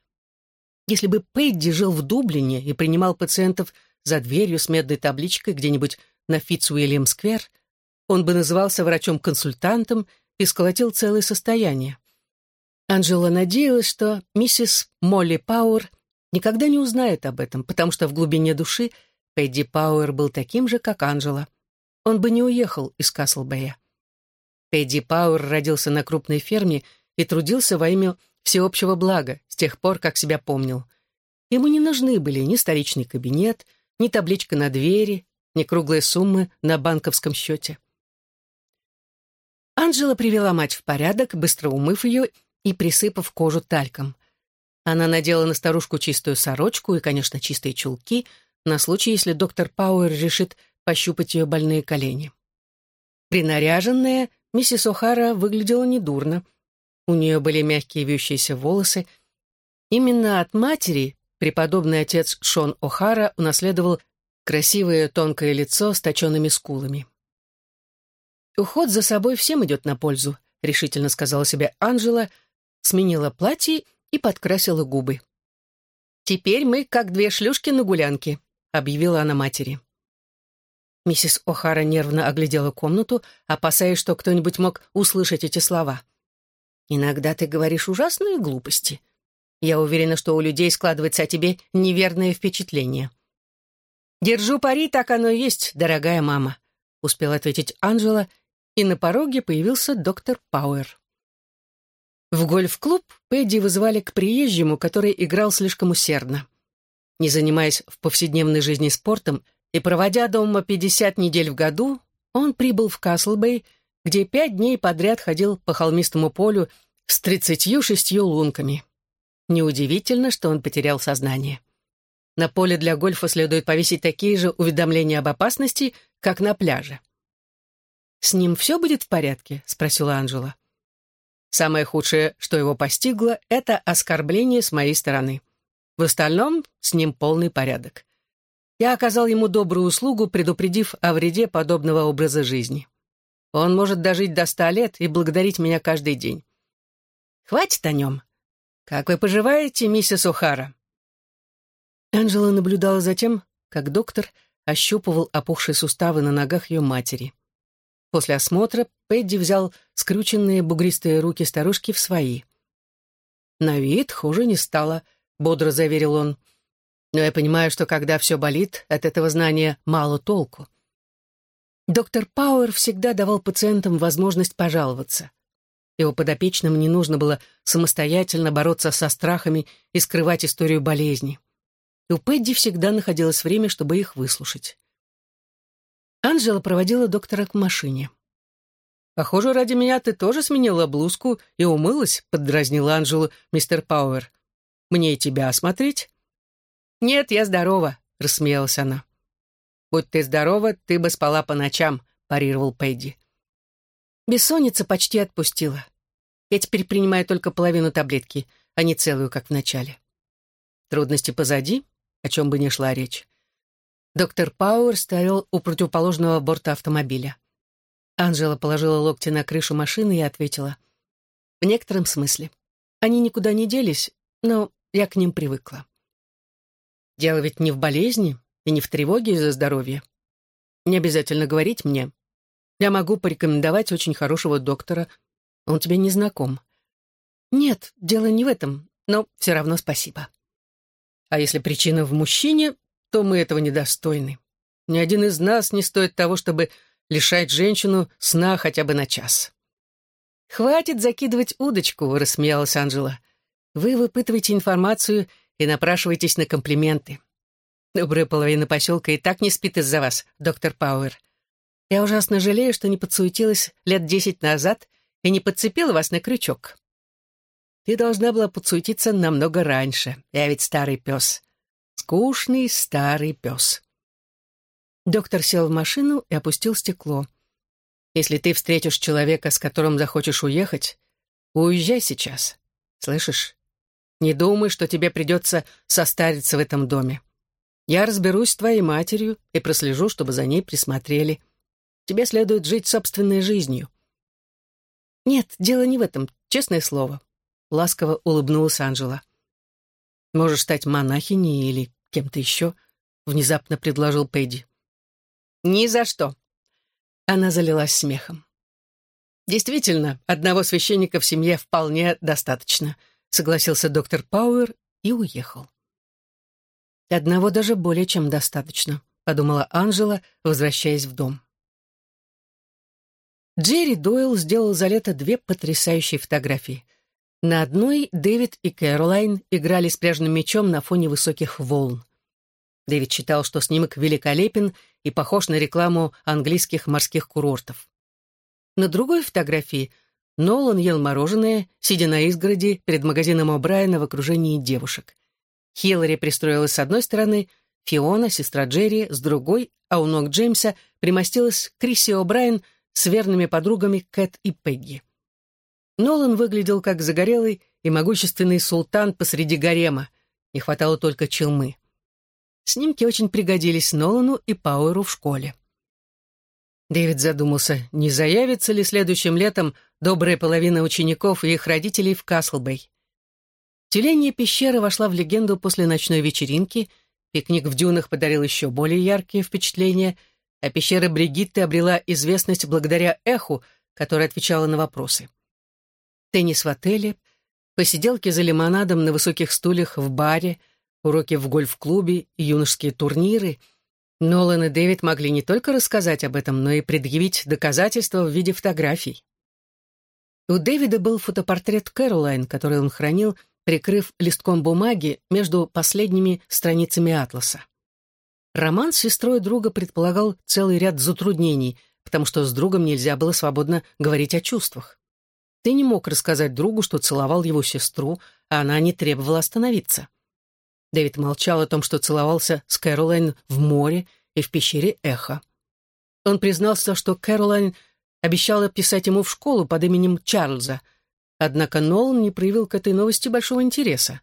Если бы Пейдди жил в Дублине и принимал пациентов за дверью с медной табличкой где-нибудь на Фитцуильям-сквер, он бы назывался врачом-консультантом и сколотил целое состояние. Анжела надеялась, что миссис Молли Пауэр никогда не узнает об этом, потому что в глубине души Пэдди Пауэр был таким же, как Анжела. Он бы не уехал из Каслбэя. Пэдди Пауэр родился на крупной ферме и трудился во имя всеобщего блага с тех пор, как себя помнил. Ему не нужны были ни столичный кабинет, ни табличка на двери, ни круглые суммы на банковском счете. Анжела привела мать в порядок, быстро умыв ее и присыпав кожу тальком. Она надела на старушку чистую сорочку и, конечно, чистые чулки на случай, если доктор Пауэр решит пощупать ее больные колени. Принаряженная, миссис О'Хара выглядела недурно. У нее были мягкие вьющиеся волосы. Именно от матери преподобный отец Шон О'Хара унаследовал красивое тонкое лицо с точенными скулами. «Уход за собой всем идет на пользу», — решительно сказала себе Анжела, сменила платье и подкрасила губы. «Теперь мы как две шлюшки на гулянке», — объявила она матери. Миссис О'Хара нервно оглядела комнату, опасаясь, что кто-нибудь мог услышать эти слова. «Иногда ты говоришь ужасные глупости. Я уверена, что у людей складывается о тебе неверное впечатление». «Держу пари, так оно и есть, дорогая мама», — успел ответить Анжела, и на пороге появился доктор Пауэр. В гольф-клуб Пэдди вызвали к приезжему, который играл слишком усердно. Не занимаясь в повседневной жизни спортом и проводя дома 50 недель в году, он прибыл в Каслбей, где пять дней подряд ходил по холмистому полю с 36 лунками. Неудивительно, что он потерял сознание. На поле для гольфа следует повесить такие же уведомления об опасности, как на пляже. «С ним все будет в порядке?» — спросила Анжела. Самое худшее, что его постигло, это оскорбление с моей стороны. В остальном с ним полный порядок. Я оказал ему добрую услугу, предупредив о вреде подобного образа жизни. Он может дожить до ста лет и благодарить меня каждый день. Хватит о нем. Как вы поживаете, миссис О'Хара?» Анжела наблюдала за тем, как доктор ощупывал опухшие суставы на ногах ее матери. После осмотра Пэдди взял скрюченные бугристые руки старушки в свои. «На вид хуже не стало», — бодро заверил он. «Но я понимаю, что когда все болит, от этого знания мало толку». Доктор Пауэр всегда давал пациентам возможность пожаловаться. Его подопечным не нужно было самостоятельно бороться со страхами и скрывать историю болезни. И у Пэдди всегда находилось время, чтобы их выслушать. Анжела проводила доктора к машине. «Похоже, ради меня ты тоже сменила блузку и умылась», — поддразнила Анжелу мистер Пауэр. «Мне и тебя осмотреть?» «Нет, я здорова», — рассмеялась она. «Будь ты здорова, ты бы спала по ночам», — парировал Пэдди. Бессонница почти отпустила. Я теперь принимаю только половину таблетки, а не целую, как в начале. Трудности позади, о чем бы ни шла речь. Доктор Пауэр стоял у противоположного борта автомобиля. Анжела положила локти на крышу машины и ответила. «В некотором смысле. Они никуда не делись, но я к ним привыкла. Дело ведь не в болезни и не в тревоге из-за здоровья. Не обязательно говорить мне. Я могу порекомендовать очень хорошего доктора. Он тебе не знаком. Нет, дело не в этом, но все равно спасибо. А если причина в мужчине, то мы этого недостойны. Ни один из нас не стоит того, чтобы лишать женщину сна хотя бы на час. «Хватит закидывать удочку», — рассмеялась Анжела. «Вы выпытываете информацию и напрашиваетесь на комплименты. Добрая половина поселка и так не спит из-за вас, доктор Пауэр. Я ужасно жалею, что не подсуетилась лет десять назад и не подцепила вас на крючок. Ты должна была подсуетиться намного раньше. Я ведь старый пес. Скучный старый пес. Доктор сел в машину и опустил стекло. «Если ты встретишь человека, с которым захочешь уехать, уезжай сейчас. Слышишь? Не думай, что тебе придется состариться в этом доме. Я разберусь с твоей матерью и прослежу, чтобы за ней присмотрели. Тебе следует жить собственной жизнью». «Нет, дело не в этом, честное слово», — ласково улыбнулась Анжела. «Можешь стать монахиней или кем-то еще», — внезапно предложил Пэдди. «Ни за что. Она залилась смехом. «Действительно, одного священника в семье вполне достаточно», согласился доктор Пауэр и уехал. «Одного даже более чем достаточно», подумала Анжела, возвращаясь в дом. Джерри Дойл сделал за лето две потрясающие фотографии. На одной Дэвид и Кэролайн играли с пляжным мячом на фоне высоких волн. Дэвид считал, что снимок великолепен и похож на рекламу английских морских курортов. На другой фотографии Нолан ел мороженое, сидя на изгороди перед магазином О'Брайена в окружении девушек. Хиллари пристроилась с одной стороны, Фиона, сестра Джерри, с другой, а у ног Джеймса примостилась Крисси О'Брайен с верными подругами Кэт и Пегги. Нолан выглядел как загорелый и могущественный султан посреди гарема. Не хватало только челмы. Снимки очень пригодились Нолану и Пауэру в школе. Дэвид задумался, не заявится ли следующим летом добрая половина учеников и их родителей в Каслбей. Тюленья пещера вошла в легенду после ночной вечеринки, пикник в дюнах подарил еще более яркие впечатления, а пещера Бригитты обрела известность благодаря эху, которое отвечало на вопросы. Теннис в отеле, посиделки за лимонадом на высоких стульях в баре, уроки в гольф-клубе и юношеские турниры — Нолан и Дэвид могли не только рассказать об этом, но и предъявить доказательства в виде фотографий. У Дэвида был фотопортрет Кэролайн, который он хранил, прикрыв листком бумаги между последними страницами атласа. Роман с сестрой друга предполагал целый ряд затруднений, потому что с другом нельзя было свободно говорить о чувствах. Ты не мог рассказать другу, что целовал его сестру, а она не требовала остановиться. Дэвид молчал о том, что целовался с Кэролайн в море и в пещере Эхо. Он признался, что Кэролайн обещала писать ему в школу под именем Чарльза, однако Нолан не проявил к этой новости большого интереса.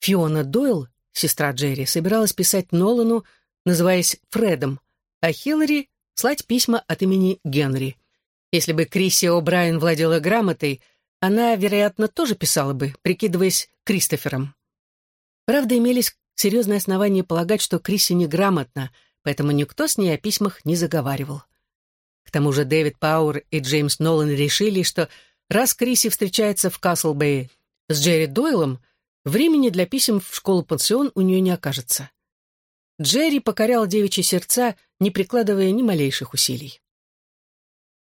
Фиона Дойл, сестра Джерри, собиралась писать Нолану, называясь Фредом, а Хиллари — слать письма от имени Генри. Если бы Крисси О'Брайен владела грамотой, она, вероятно, тоже писала бы, прикидываясь Кристофером. Правда, имелись серьезные основания полагать, что Крисси неграмотна, поэтому никто с ней о письмах не заговаривал. К тому же Дэвид Пауэр и Джеймс Нолан решили, что раз Крисси встречается в Каслбэе с Джерри Дойлом, времени для писем в школу-пансион у нее не окажется. Джерри покорял девичьи сердца, не прикладывая ни малейших усилий.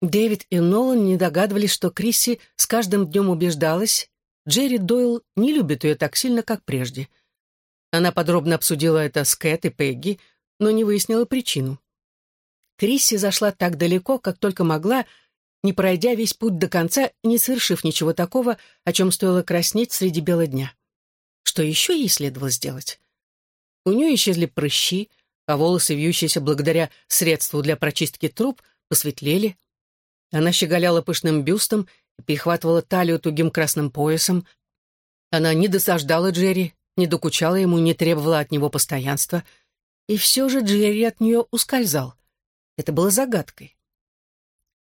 Дэвид и Нолан не догадывались, что Крисси с каждым днем убеждалась, Джерри Дойл не любит ее так сильно, как прежде — она подробно обсудила это с Кэт и Пегги, но не выяснила причину. Крисси зашла так далеко, как только могла, не пройдя весь путь до конца и не совершив ничего такого, о чем стоило краснеть среди бела дня. Что еще ей следовало сделать? У нее исчезли прыщи, а волосы, вьющиеся благодаря средству для прочистки труб, посветлели. Она щеголяла пышным бюстом и перехватывала талию тугим красным поясом. Она не досаждала Джерри, не докучала ему, не требовала от него постоянства. И все же Джерри от нее ускользал. Это было загадкой.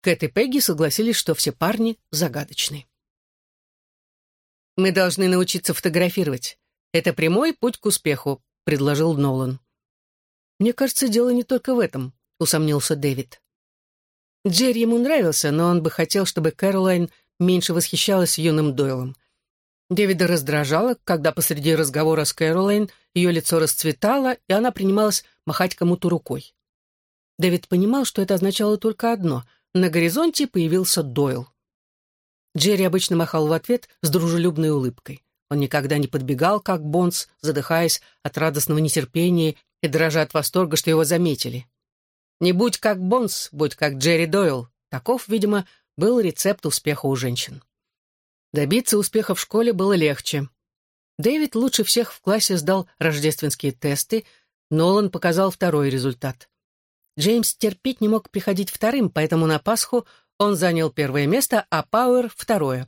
Кэт и Пегги согласились, что все парни загадочны. «Мы должны научиться фотографировать. Это прямой путь к успеху», — предложил Нолан. «Мне кажется, дело не только в этом», — усомнился Дэвид. Джерри ему нравился, но он бы хотел, чтобы Кэролайн меньше восхищалась юным Дойлом. Дэвида раздражало, когда посреди разговора с Кэролайн ее лицо расцветало, и она принималась махать кому-то рукой. Дэвид понимал, что это означало только одно — на горизонте появился Дойл. Джерри обычно махал в ответ с дружелюбной улыбкой. Он никогда не подбегал, как Бонс, задыхаясь от радостного нетерпения и дрожа от восторга, что его заметили. «Не будь как Бонс, будь как Джерри Дойл». Таков, видимо, был рецепт успеха у женщин. Добиться успеха в школе было легче. Дэвид лучше всех в классе сдал рождественские тесты, Нолан показал второй результат. Джеймс терпеть не мог приходить вторым, поэтому на Пасху он занял первое место, а Пауэр — второе.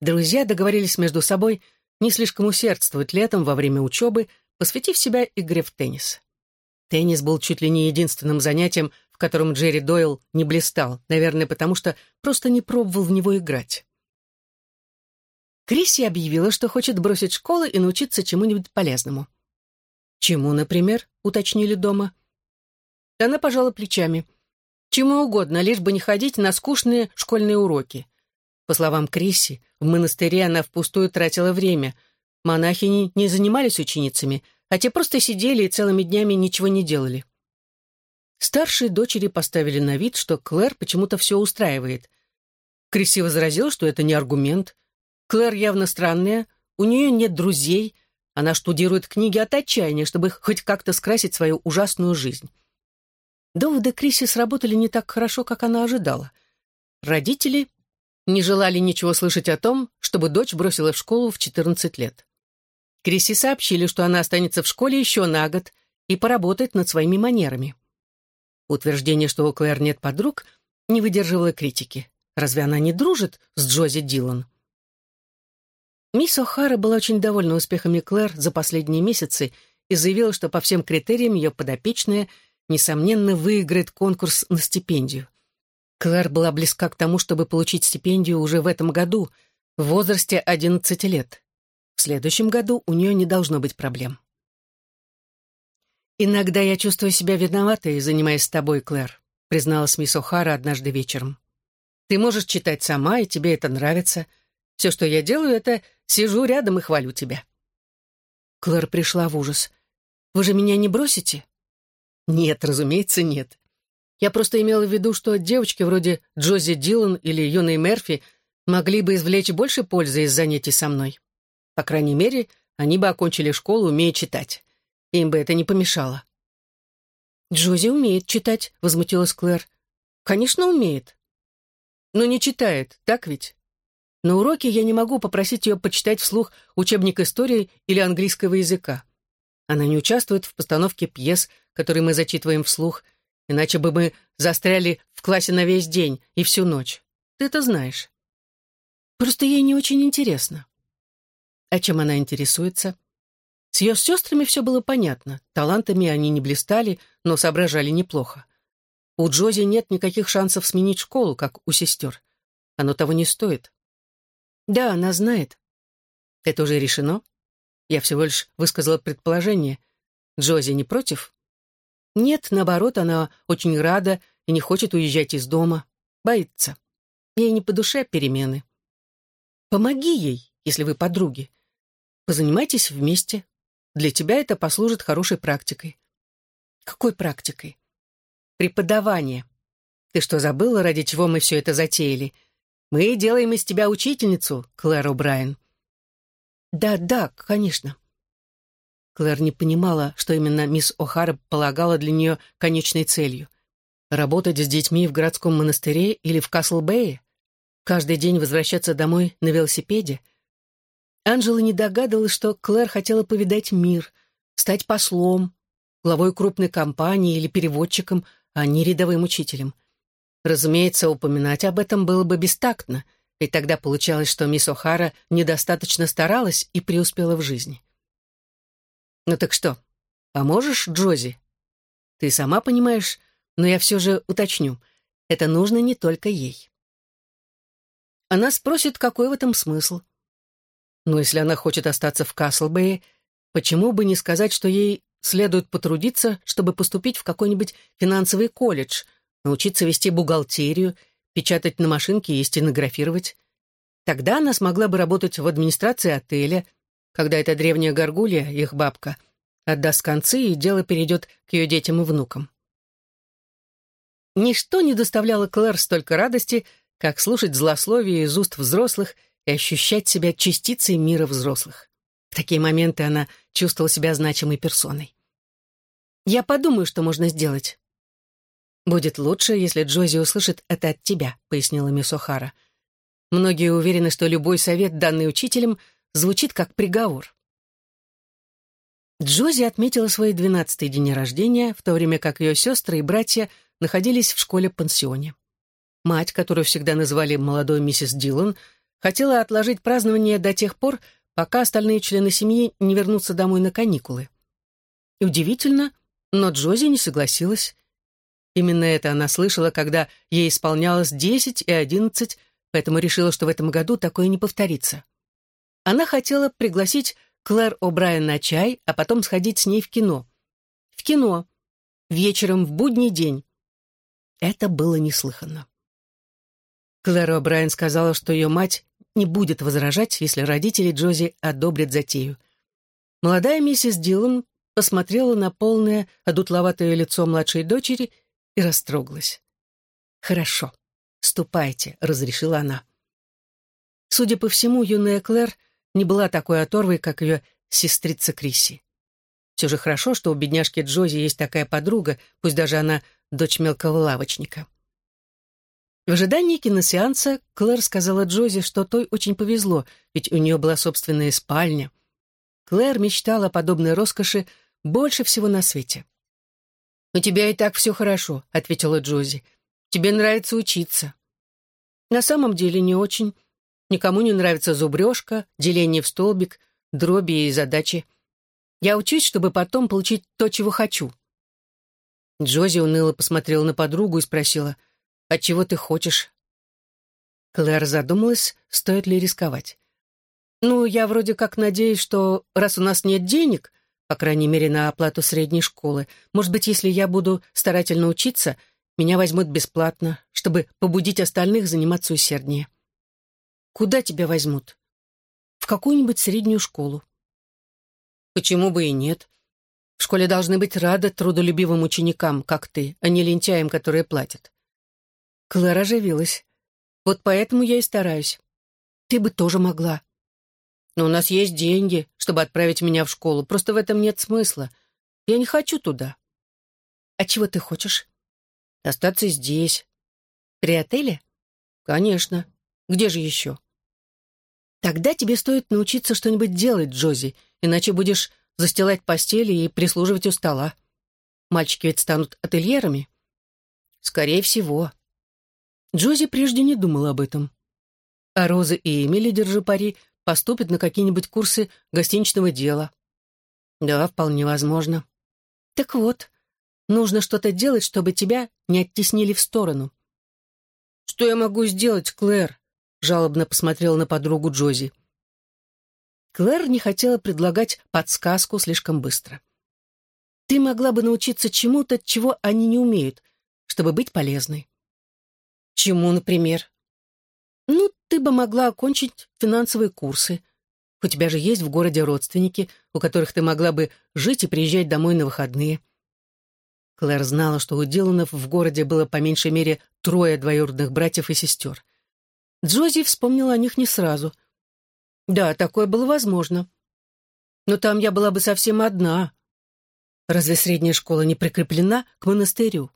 Друзья договорились между собой не слишком усердствовать летом во время учебы, посвятив себя игре в теннис. Теннис был чуть ли не единственным занятием, в котором Джерри Дойл не блистал, наверное, потому что просто не пробовал в него играть. Крисси объявила, что хочет бросить школу и научиться чему-нибудь полезному. «Чему, например?» — уточнили дома. Она пожала плечами. Чему угодно, лишь бы не ходить на скучные школьные уроки. По словам Крисси, в монастыре она впустую тратила время. Монахини не занимались ученицами, а те просто сидели и целыми днями ничего не делали. Старшие дочери поставили на вид, что Клэр почему-то все устраивает. Крисси возразил, что это не аргумент. Клэр явно странная, у нее нет друзей, она штудирует книги от отчаяния, чтобы хоть как-то скрасить свою ужасную жизнь. Доводы Криси сработали не так хорошо, как она ожидала. Родители не желали ничего слышать о том, чтобы дочь бросила школу в 14 лет. Криси сообщили, что она останется в школе еще на год и поработает над своими манерами. Утверждение, что у Клэр нет подруг, не выдерживало критики. Разве она не дружит с Джози Дилан? Мисс О'Хара была очень довольна успехами Клэр за последние месяцы и заявила, что по всем критериям ее подопечная – несомненно, выиграет конкурс на стипендию. Клэр была близка к тому, чтобы получить стипендию уже в этом году, в возрасте 11 лет. В следующем году у нее не должно быть проблем. «Иногда я чувствую себя виноватой, занимаясь с тобой, Клэр», призналась мисс О'Хара однажды вечером. «Ты можешь читать сама, и тебе это нравится. Все, что я делаю, это сижу рядом и хвалю тебя». Клэр пришла в ужас. «Вы же меня не бросите?» Нет, разумеется, нет. Я просто имела в виду, что девочки вроде Джози Дилан или юной Мерфи могли бы извлечь больше пользы из занятий со мной. По крайней мере, они бы окончили школу, умея читать. Им бы это не помешало. «Джози умеет читать», — возмутилась Клэр. «Конечно, умеет». «Но не читает, так ведь?» На уроке я не могу попросить ее почитать вслух учебник истории или английского языка. Она не участвует в постановке пьес, которые мы зачитываем вслух, иначе бы мы застряли в классе на весь день и всю ночь. Ты это знаешь. Просто ей не очень интересно. А чем она интересуется? С ее сестрами все было понятно. Талантами они не блистали, но соображали неплохо. У Джози нет никаких шансов сменить школу, как у сестер. Оно того не стоит. Да, она знает. Это уже решено? Я всего лишь высказала предположение. Джози не против? Нет, наоборот, она очень рада и не хочет уезжать из дома. Боится. Ей не по душе перемены. Помоги ей, если вы подруги. Позанимайтесь вместе. Для тебя это послужит хорошей практикой. Какой практикой? Преподавание. Ты что, забыла, ради чего мы все это затеяли? Мы делаем из тебя учительницу, Клэр О'Брайен. Да, да, конечно. Клэр не понимала, что именно мисс О'Хара полагала для нее конечной целью. Работать с детьми в городском монастыре или в Касл-Бэе? Каждый день возвращаться домой на велосипеде? Анжела не догадывалась, что Клэр хотела повидать мир, стать послом, главой крупной компании или переводчиком, а не рядовым учителем. Разумеется, упоминать об этом было бы бестактно, ведь тогда получалось, что мисс О'Хара недостаточно старалась и преуспела в жизни. «Ну так что, поможешь Джози?» «Ты сама понимаешь, но я все же уточню. Это нужно не только ей». Она спросит, какой в этом смысл. Но если она хочет остаться в Каслбэе, почему бы не сказать, что ей следует потрудиться, чтобы поступить в какой-нибудь финансовый колледж, научиться вести бухгалтерию, печатать на машинке и стенографировать. Тогда она смогла бы работать в администрации отеля, когда эта древняя горгулья, их бабка, отдаст концы, и дело перейдет к ее детям и внукам. Ничто не доставляло Клэр столько радости, как слушать злословие из уст взрослых и ощущать себя частицей мира взрослых. В такие моменты она чувствовала себя значимой персоной. «Я подумаю, что можно сделать». «Будет лучше, если Джози услышит это от тебя», — пояснила мисс О'Хара. «Многие уверены, что любой совет, данный учителем, звучит как приговор. Джози отметила свой двенадцатый день рождения, в то время как ее сестры и братья находились в школе-пансионе. Мать, которую всегда называли молодой миссис Дилан, хотела отложить празднование до тех пор, пока остальные члены семьи не вернутся домой на каникулы. И удивительно, но Джози не согласилась. Именно это она слышала, когда ей исполнялось десять и одиннадцать, поэтому решила, что в этом году такое не повторится. Она хотела пригласить Клэр О'Брайен на чай, а потом сходить с ней в кино. В кино. Вечером в будний день. это было неслыханно. Клэра О'Брайен сказала, что ее мать не будет возражать, если родители Джози одобрят затею. Молодая миссис Дилан посмотрела на полное, одутловатое лицо младшей дочери и растрогалась. «Хорошо, ступайте», — разрешила она. Судя по всему, юная Клэр не была такой оторвой, как ее сестрица Крисси. Все же хорошо, что у бедняжки Джози есть такая подруга, пусть даже она дочь мелкого лавочника. В ожидании киносеанса Клэр сказала Джози, что той очень повезло, ведь у нее была собственная спальня. Клэр мечтала о подобной роскоши больше всего на свете. «У тебя и так все хорошо», — ответила Джози. «Тебе нравится учиться». «На самом деле не очень. Никому не нравится зубрежка, деление в столбик, дроби и задачи. Я учусь, чтобы потом получить то, чего хочу». Джози уныло посмотрела на подругу и спросила, «А чего ты хочешь?» Клэр задумалась, стоит ли рисковать. «Ну, я вроде как надеюсь, что раз у нас нет денег, по крайней мере, на оплату средней школы, может быть, если я буду старательно учиться, меня возьмут бесплатно, чтобы побудить остальных заниматься усерднее». «Куда тебя возьмут?» «В какую-нибудь среднюю школу». Почему бы и нет? В школе должны быть рады трудолюбивым ученикам, как ты, а не лентяям, которые платят. Клэр оживилась. Вот поэтому я и стараюсь. Ты бы тоже могла. Но у нас есть деньги, чтобы отправить меня в школу. Просто в этом нет смысла. Я не хочу туда. А чего ты хочешь? Остаться здесь. При отеле? Конечно. Где же еще? Тогда тебе стоит научиться что-нибудь делать, Джози, иначе будешь застилать постели и прислуживать у стола. Мальчики ведь станут ательерами. Скорее всего. Джози прежде не думала об этом. А Роза и Эмили, держи пари, поступят на какие-нибудь курсы гостиничного дела. Да, вполне возможно. Так вот, нужно что-то делать, чтобы тебя не оттеснили в сторону. Что я могу сделать, Клэр? Жалобно посмотрела на подругу Джози. Клэр не хотела предлагать подсказку слишком быстро. «Ты могла бы научиться чему-то, чего они не умеют, чтобы быть полезной». «Чему, например?» «Ну, ты бы могла окончить финансовые курсы. У тебя же есть в городе родственники, у которых ты могла бы жить и приезжать домой на выходные». Клэр знала, что у Диланов в городе было по меньшей мере трое двоюродных братьев и сестер. Джози вспомнила о них не сразу. Да, такое было возможно. Но там я была бы совсем одна. Разве средняя школа не прикреплена к монастырю?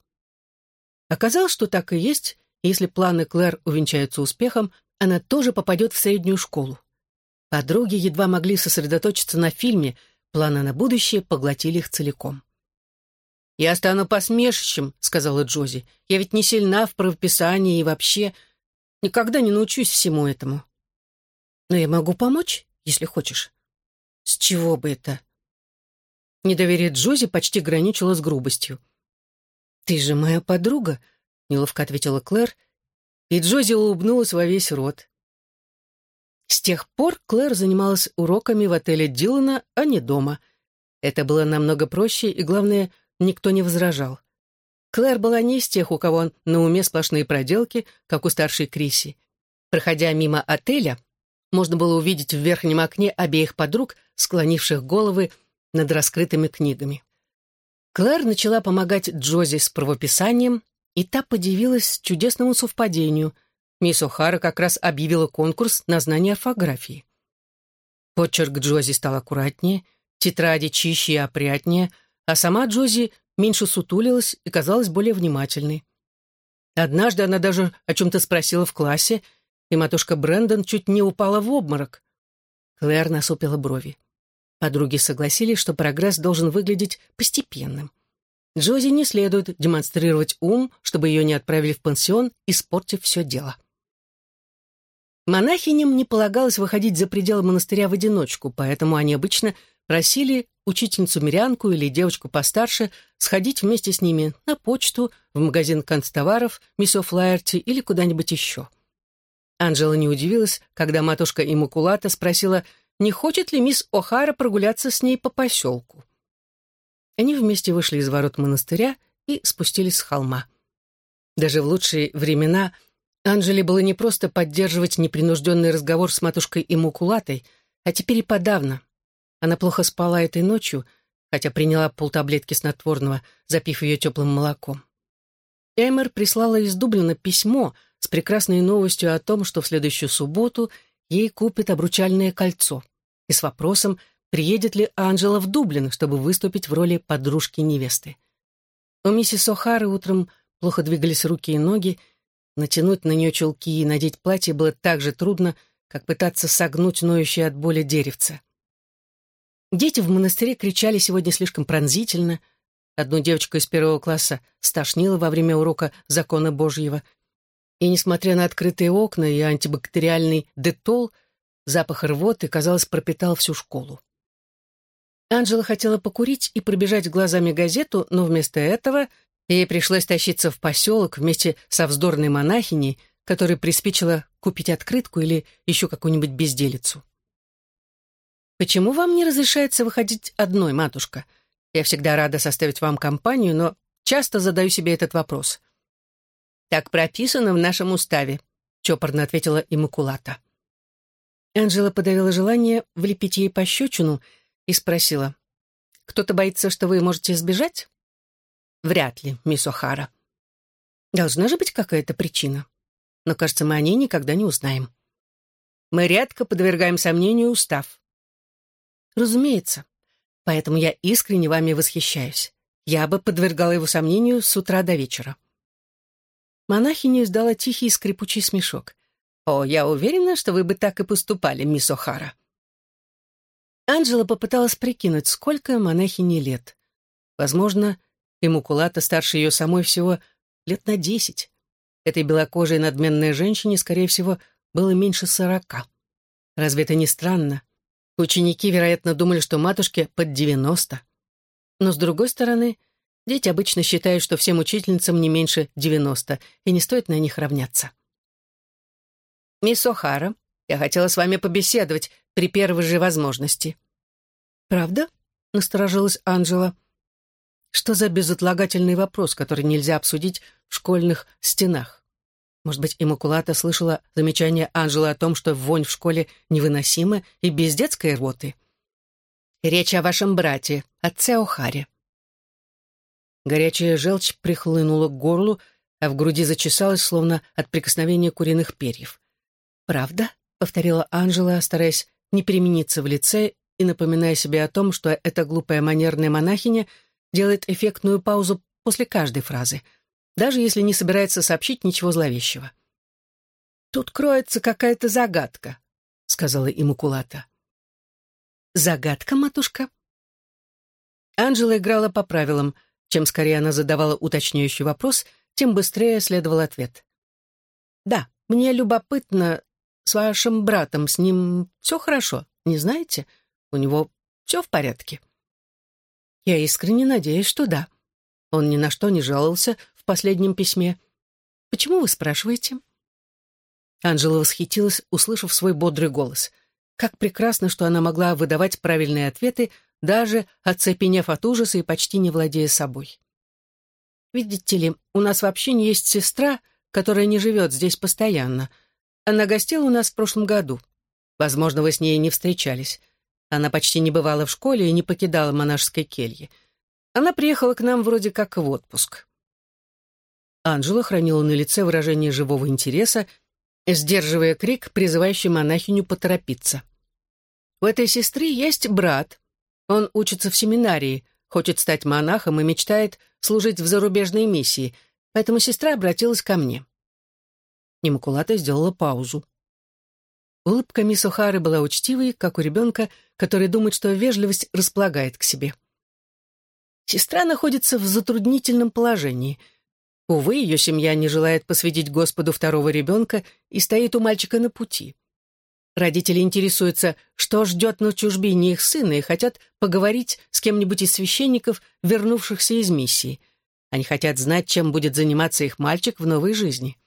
Оказалось, что так и есть, если планы Клэр увенчаются успехом, она тоже попадет в среднюю школу. Подруги едва могли сосредоточиться на фильме, планы на будущее поглотили их целиком. «Я стану посмешищем», — сказала Джози. «Я ведь не сильна в правописании и вообще никогда не научусь всему этому. Но я могу помочь, если хочешь. С чего бы это? Недоверие Джози почти граничило с грубостью. «Ты же моя подруга», — неловко ответила Клэр, и Джози улыбнулась во весь рот. С тех пор Клэр занималась уроками в отеле Дилана, а не дома. Это было намного проще, и, главное, никто не возражал. Клэр была не из тех, у кого на уме сплошные проделки, как у старшей Криси. Проходя мимо отеля, можно было увидеть в верхнем окне обеих подруг, склонивших головы над раскрытыми книгами. Клэр начала помогать Джози с правописанием, и та подивилась чудесному совпадению. Мисс О'Хара как раз объявила конкурс на знание орфографии. Почерк Джози стал аккуратнее, тетради чище и опрятнее, а сама Джози меньше сутулилась и казалась более внимательной. Однажды она даже о чем-то спросила в классе, и матушка Брэндон чуть не упала в обморок. Клэр насупила брови. Подруги согласились, что прогресс должен выглядеть постепенным. Джози не следует демонстрировать ум, чтобы ее не отправили в пансион, испортив все дело. Монахиням не полагалось выходить за пределы монастыря в одиночку, поэтому они обычно просили учительницу-мирянку или девочку постарше сходить вместе с ними на почту, в магазин канцтоваров, миссо Флаерти или куда-нибудь еще. Анжела не удивилась, когда матушка Иммакулата спросила, не хочет ли мисс О'Хара прогуляться с ней по поселку. Они вместе вышли из ворот монастыря и спустились с холма. Даже в лучшие времена Анжеле было не просто поддерживать непринужденный разговор с матушкой и Мукулатой, а теперь и подавно. Она плохо спала этой ночью, хотя приняла полтаблетки снотворного, запив ее теплым молоком. Эмер прислала из Дублина письмо с прекрасной новостью о том, что в следующую субботу ей купят обручальное кольцо, и с вопросом, приедет ли Анжела в Дублин, чтобы выступить в роли подружки невесты. У миссис О'Хары утром плохо двигались руки и ноги, натянуть на нее чулки и надеть платье было так же трудно, как пытаться согнуть ноющее от боли деревце. Дети в монастыре кричали сегодня слишком пронзительно. Одну девочку из первого класса стошнило во время урока закона Божьего. И, несмотря на открытые окна и антибактериальный детол, запах рвоты, казалось, пропитал всю школу. Анжела хотела покурить и пробежать глазами газету, но вместо этого ей пришлось тащиться в поселок вместе со вздорной монахиней, которая приспичила купить открытку или еще какую-нибудь безделицу. «Почему вам не разрешается выходить одной, матушка? Я всегда рада составить вам компанию, но часто задаю себе этот вопрос». «Так прописано в нашем уставе», — чопорно ответила Иммакулата. Анжела подавила желание влепить ей пощечину и спросила, «Кто-то боится, что вы можете сбежать?» «Вряд ли, мисс О'Хара». «Должна же быть какая-то причина. Но, кажется, мы о ней никогда не узнаем». «Мы редко подвергаем сомнению устав», Разумеется. Поэтому я искренне вами восхищаюсь. Я бы подвергала его сомнению с утра до вечера. Монахиня издала тихий скрипучий смешок. «О, я уверена, что вы бы так и поступали, мисс О'Хара». Анджела попыталась прикинуть, сколько монахине лет. Возможно, Имукулата старше ее самой всего лет на десять. Этой белокожей надменной женщине, скорее всего, было меньше сорока. Разве это не странно? Ученики, вероятно, думали, что матушке под девяносто. Но, с другой стороны, дети обычно считают, что всем учительницам не меньше девяносто, и не стоит на них равняться. «Мисс О'Хара, я хотела с вами побеседовать при первой же возможности». «Правда?» — насторожилась Анжела. «Что за безотлагательный вопрос, который нельзя обсудить в школьных стенах?» Может быть, Иммакулата слышала замечание Анжелы о том, что вонь в школе невыносима и без детской рвоты. «Речь о вашем брате, отце О'Харе». Горячая желчь прихлынула к горлу, а в груди зачесалась, словно от прикосновения куриных перьев. «Правда?» — повторила Анжела, стараясь не перемениться в лице и напоминая себе о том, что эта глупая манерная монахиня делает эффектную паузу после каждой фразы — даже если не собирается сообщить ничего зловещего. «Тут кроется какая-то загадка», — сказала Имакулата. «Загадка, матушка?» Анжела играла по правилам. Чем скорее она задавала уточняющий вопрос, тем быстрее следовал ответ. «Да, мне любопытно, с вашим братом, с ним все хорошо, не знаете? У него все в порядке?» «Я искренне надеюсь, что да. Он ни на что не жаловался, последнем письме. Почему вы спрашиваете?» Анжела восхитилась, услышав свой бодрый голос. Как прекрасно, что она могла выдавать правильные ответы, даже оцепенев от ужаса и почти не владея собой. «Видите ли, у нас вообще не есть сестра, которая не живет здесь постоянно. Она гостила у нас в прошлом году. Возможно, вы с ней не встречались. Она почти не бывала в школе и не покидала монашеской кельи. Она приехала к нам вроде как в отпуск. Анжела хранила на лице выражение живого интереса, сдерживая крик, призывающий монахиню поторопиться. У этой сестры есть брат. Он учится в семинарии, хочет стать монахом и мечтает служить в зарубежной миссии, поэтому сестра обратилась ко мне. Имакулата сделала паузу. Улыбка мисс О'Хары была учтивой, как у ребенка, который думает, что вежливость располагает к себе. Сестра находится в затруднительном положении — Увы, ее семья не желает посвятить Господу второго ребенка и стоит у мальчика на пути. Родители интересуются, что ждет на чужбине их сына, и хотят поговорить с кем-нибудь из священников, вернувшихся из миссии. Они хотят знать, чем будет заниматься их мальчик в новой жизни.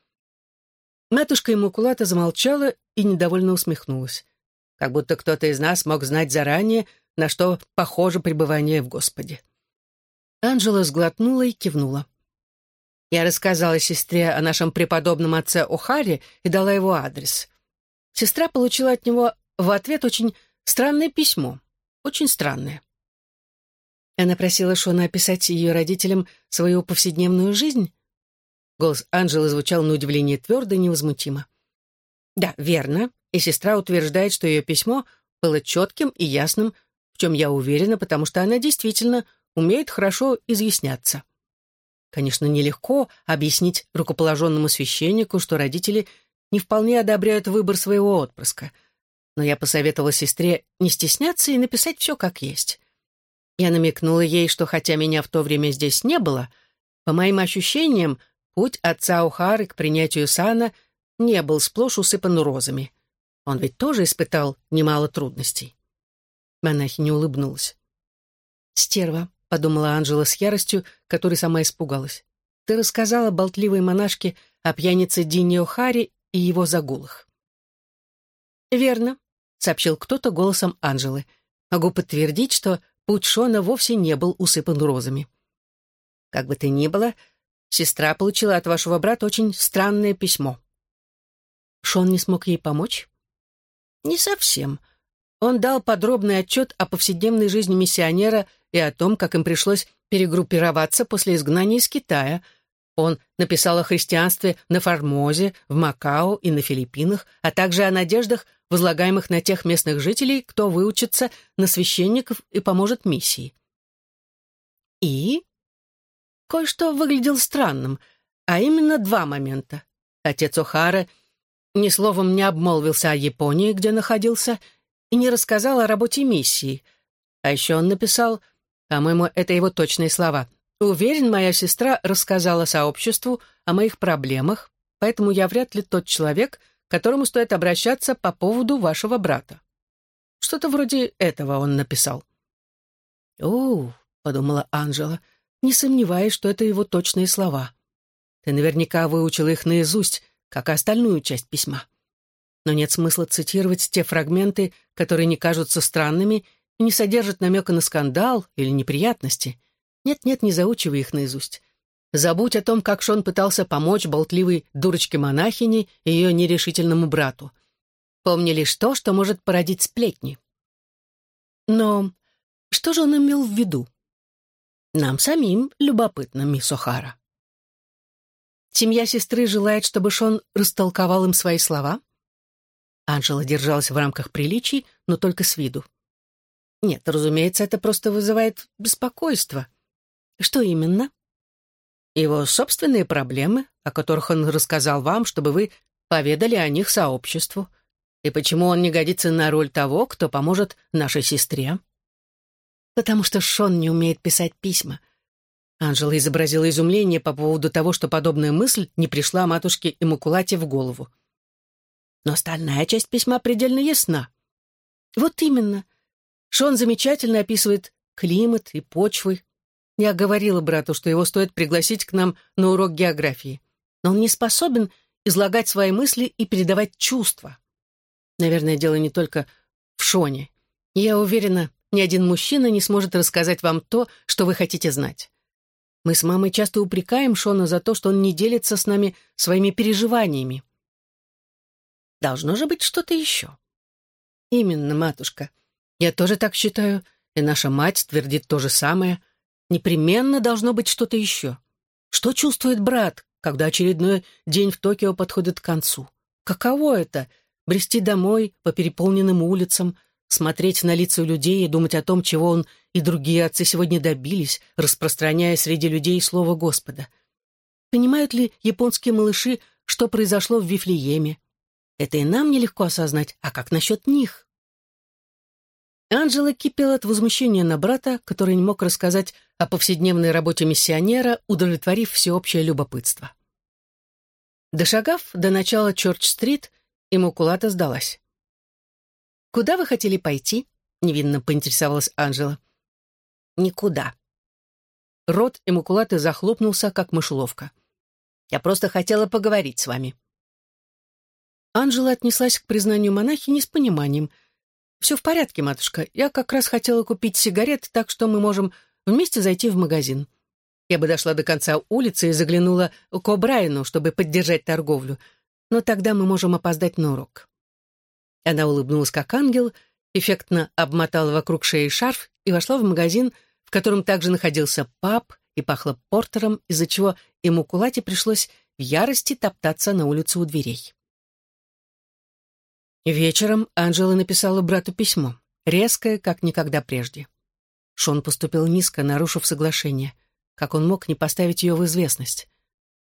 Матушка Иммакулата замолчала и недовольно усмехнулась. Как будто кто-то из нас мог знать заранее, на что похоже пребывание в Господе. Анжела сглотнула и кивнула. Я рассказала сестре о нашем преподобном отце О'Харе и дала его адрес. Сестра получила от него в ответ очень странное письмо. Очень странное. Она просила Шона описать ее родителям свою повседневную жизнь. Голос Анжелы звучал на удивление твердо и невозмутимо. Да, верно, и сестра утверждает, что ее письмо было четким и ясным, в чем я уверена, потому что она действительно умеет хорошо изъясняться. Конечно, нелегко объяснить рукоположенному священнику, что родители не вполне одобряют выбор своего отпрыска. Но я посоветовала сестре не стесняться и написать все как есть. Я намекнула ей, что хотя меня в то время здесь не было, по моим ощущениям, путь отца Ухары к принятию сана не был сплошь усыпан розами. Он ведь тоже испытал немало трудностей. Монахиня улыбнулась. «Стерва», — подумала Анжела с яростью, которой сама испугалась. «Ты рассказала болтливой монашке о пьянице Динни О'Хари и его загулах». «Верно», — сообщил кто-то голосом Анжелы. «Могу подтвердить, что путь Шона вовсе не был усыпан розами». «Как бы то ни было, сестра получила от вашего брата очень странное письмо». «Шон не смог ей помочь?» «Не совсем. Он дал подробный отчет о повседневной жизни миссионера и о том, как им пришлось перегруппироваться после изгнания из Китая. Он написал о христианстве на Формозе, в Макао и на Филиппинах, а также о надеждах, возлагаемых на тех местных жителей, кто выучится на священников и поможет миссии. И кое-что выглядело странным, а именно два момента. Отец О'Хара ни словом не обмолвился о Японии, где находился, и не рассказал о работе миссии. А еще он написал, по-моему, это его точные слова, «Уверен, моя сестра рассказала сообществу о моих проблемах, поэтому я вряд ли тот человек, к которому стоит обращаться по поводу вашего брата». Что-то вроде этого он написал. «О, — подумала Анжела, — не сомневаюсь, что это его точные слова. Ты наверняка выучила их наизусть, как и остальную часть письма. Но нет смысла цитировать те фрагменты, которые не кажутся странными и не содержат намека на скандал или неприятности. Нет-нет, не заучивай их наизусть. Забудь о том, как Шон пытался помочь болтливой дурочке-монахине и ее нерешительному брату. Помни лишь то, что может породить сплетни. Но что же он имел в виду? Нам самим любопытно, мисс О'Хара. Семья сестры желает, чтобы Шон растолковал им свои слова? Анжела держалась в рамках приличий, но только с виду. Нет, разумеется, это просто вызывает беспокойство. Что именно? Его собственные проблемы, о которых он рассказал вам, чтобы вы поведали о них сообществу. И почему он не годится на роль того, кто поможет нашей сестре? Потому что Шон не умеет писать письма. Анжела изобразила изумление по поводу того, что подобная мысль не пришла матушке Иммакулате в голову. Но остальная часть письма предельно ясна. Вот именно. Шон замечательно описывает климат и почвы. Я говорила брату, что его стоит пригласить к нам на урок географии. Но он не способен излагать свои мысли и передавать чувства. Наверное, дело не только в Шоне. Я уверена, ни один мужчина не сможет рассказать вам то, что вы хотите знать. Мы с мамой часто упрекаем Шона за то, что он не делится с нами своими переживаниями. Должно же быть что-то еще. Именно, матушка. Я тоже так считаю, и наша мать твердит то же самое. Непременно должно быть что-то еще. Что чувствует брат, когда очередной день в Токио подходит к концу? Каково это — брести домой по переполненным улицам, смотреть на лица людей и думать о том, чего он и другие отцы сегодня добились, распространяя среди людей слово Господа. Понимают ли японские малыши, что произошло в Вифлееме? Это и нам нелегко осознать, а как насчет них? Анжела кипела от возмущения на брата, который не мог рассказать о повседневной работе миссионера, удовлетворив всеобщее любопытство. Дошагав до начала Чорч-стрит, Иммакулата сдалась. «Куда вы хотели пойти?» — невинно поинтересовалась Анжела. «Никуда». Рот Иммакулаты захлопнулся, как мышеловка. «Я просто хотела поговорить с вами». Анжела отнеслась к признанию монахини с пониманием. «Все в порядке, матушка. Я как раз хотела купить сигарет, так что мы можем вместе зайти в магазин». Я бы дошла до конца улицы и заглянула к О'Брайену, чтобы поддержать торговлю, но тогда мы можем опоздать на урок». Она улыбнулась как ангел, эффектно обмотала вокруг шеи шарф и вошла в магазин, в котором также находился паб и пахло портером, из-за чего ему Кулате пришлось в ярости топтаться на улице у дверей. Вечером Анжела написала брату письмо, резкое, как никогда прежде. Шон поступил низко, нарушив соглашение. Как он мог не поставить ее в известность?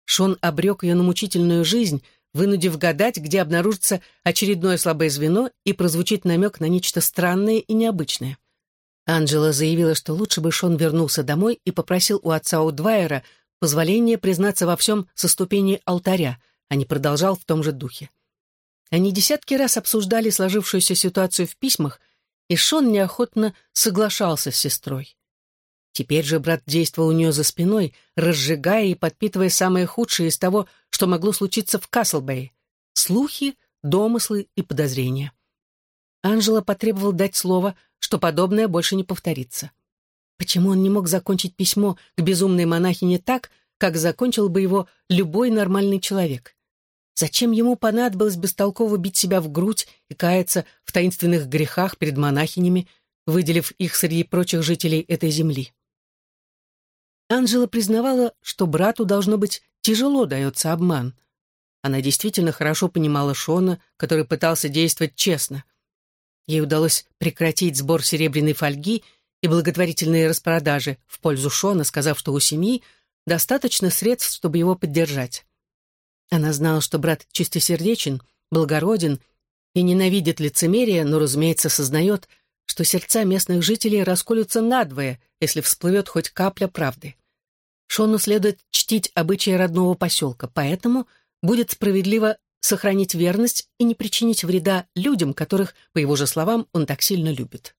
Шон обрек ее на мучительную жизнь, вынудив гадать, где обнаружится очередное слабое звено и прозвучит намек на нечто странное и необычное. Анджела заявила, что лучше бы Шон вернулся домой и попросил у отца Удвайера позволения признаться во всем со ступени алтаря, а не продолжал в том же духе. Они десятки раз обсуждали сложившуюся ситуацию в письмах, и Шон неохотно соглашался с сестрой. Теперь же брат действовал у нее за спиной, разжигая и подпитывая самое худшее из того, что могло случиться в Каслбэй — слухи, домыслы и подозрения. Анжела потребовал дать слово, что подобное больше не повторится. Почему он не мог закончить письмо к безумной монахине так, как закончил бы его любой нормальный человек? Зачем ему понадобилось бестолково бить себя в грудь и каяться в таинственных грехах перед монахинями, выделив их среди прочих жителей этой земли? Анжела признавала, что брату, должно быть, тяжело дается обман. Она действительно хорошо понимала Шона, который пытался действовать честно. Ей удалось прекратить сбор серебряной фольги и благотворительные распродажи в пользу Шона, сказав, что у семьи достаточно средств, чтобы его поддержать. Она знала, что брат чистосердечен, благороден и ненавидит лицемерие, но, разумеется, сознает, что сердца местных жителей расколются надвое, если всплывет хоть капля правды. Шону следует чтить обычаи родного поселка, поэтому будет справедливо сохранить верность и не причинить вреда людям, которых, по его же словам, он так сильно любит.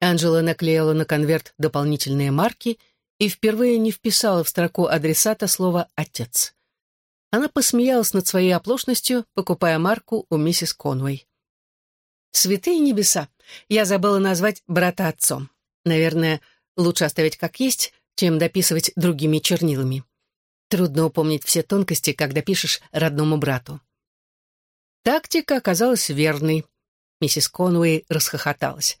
Анжела наклеила на конверт дополнительные марки и впервые не вписала в строку адресата слово «отец». Она посмеялась над своей оплошностью, покупая марку у миссис Конвей. «Святые небеса! Я забыла назвать брата отцом. Наверное, лучше оставить как есть, чем дописывать другими чернилами. Трудно упомнить все тонкости, когда пишешь родному брату. Тактика оказалась верной. Миссис Конуэй расхохоталась.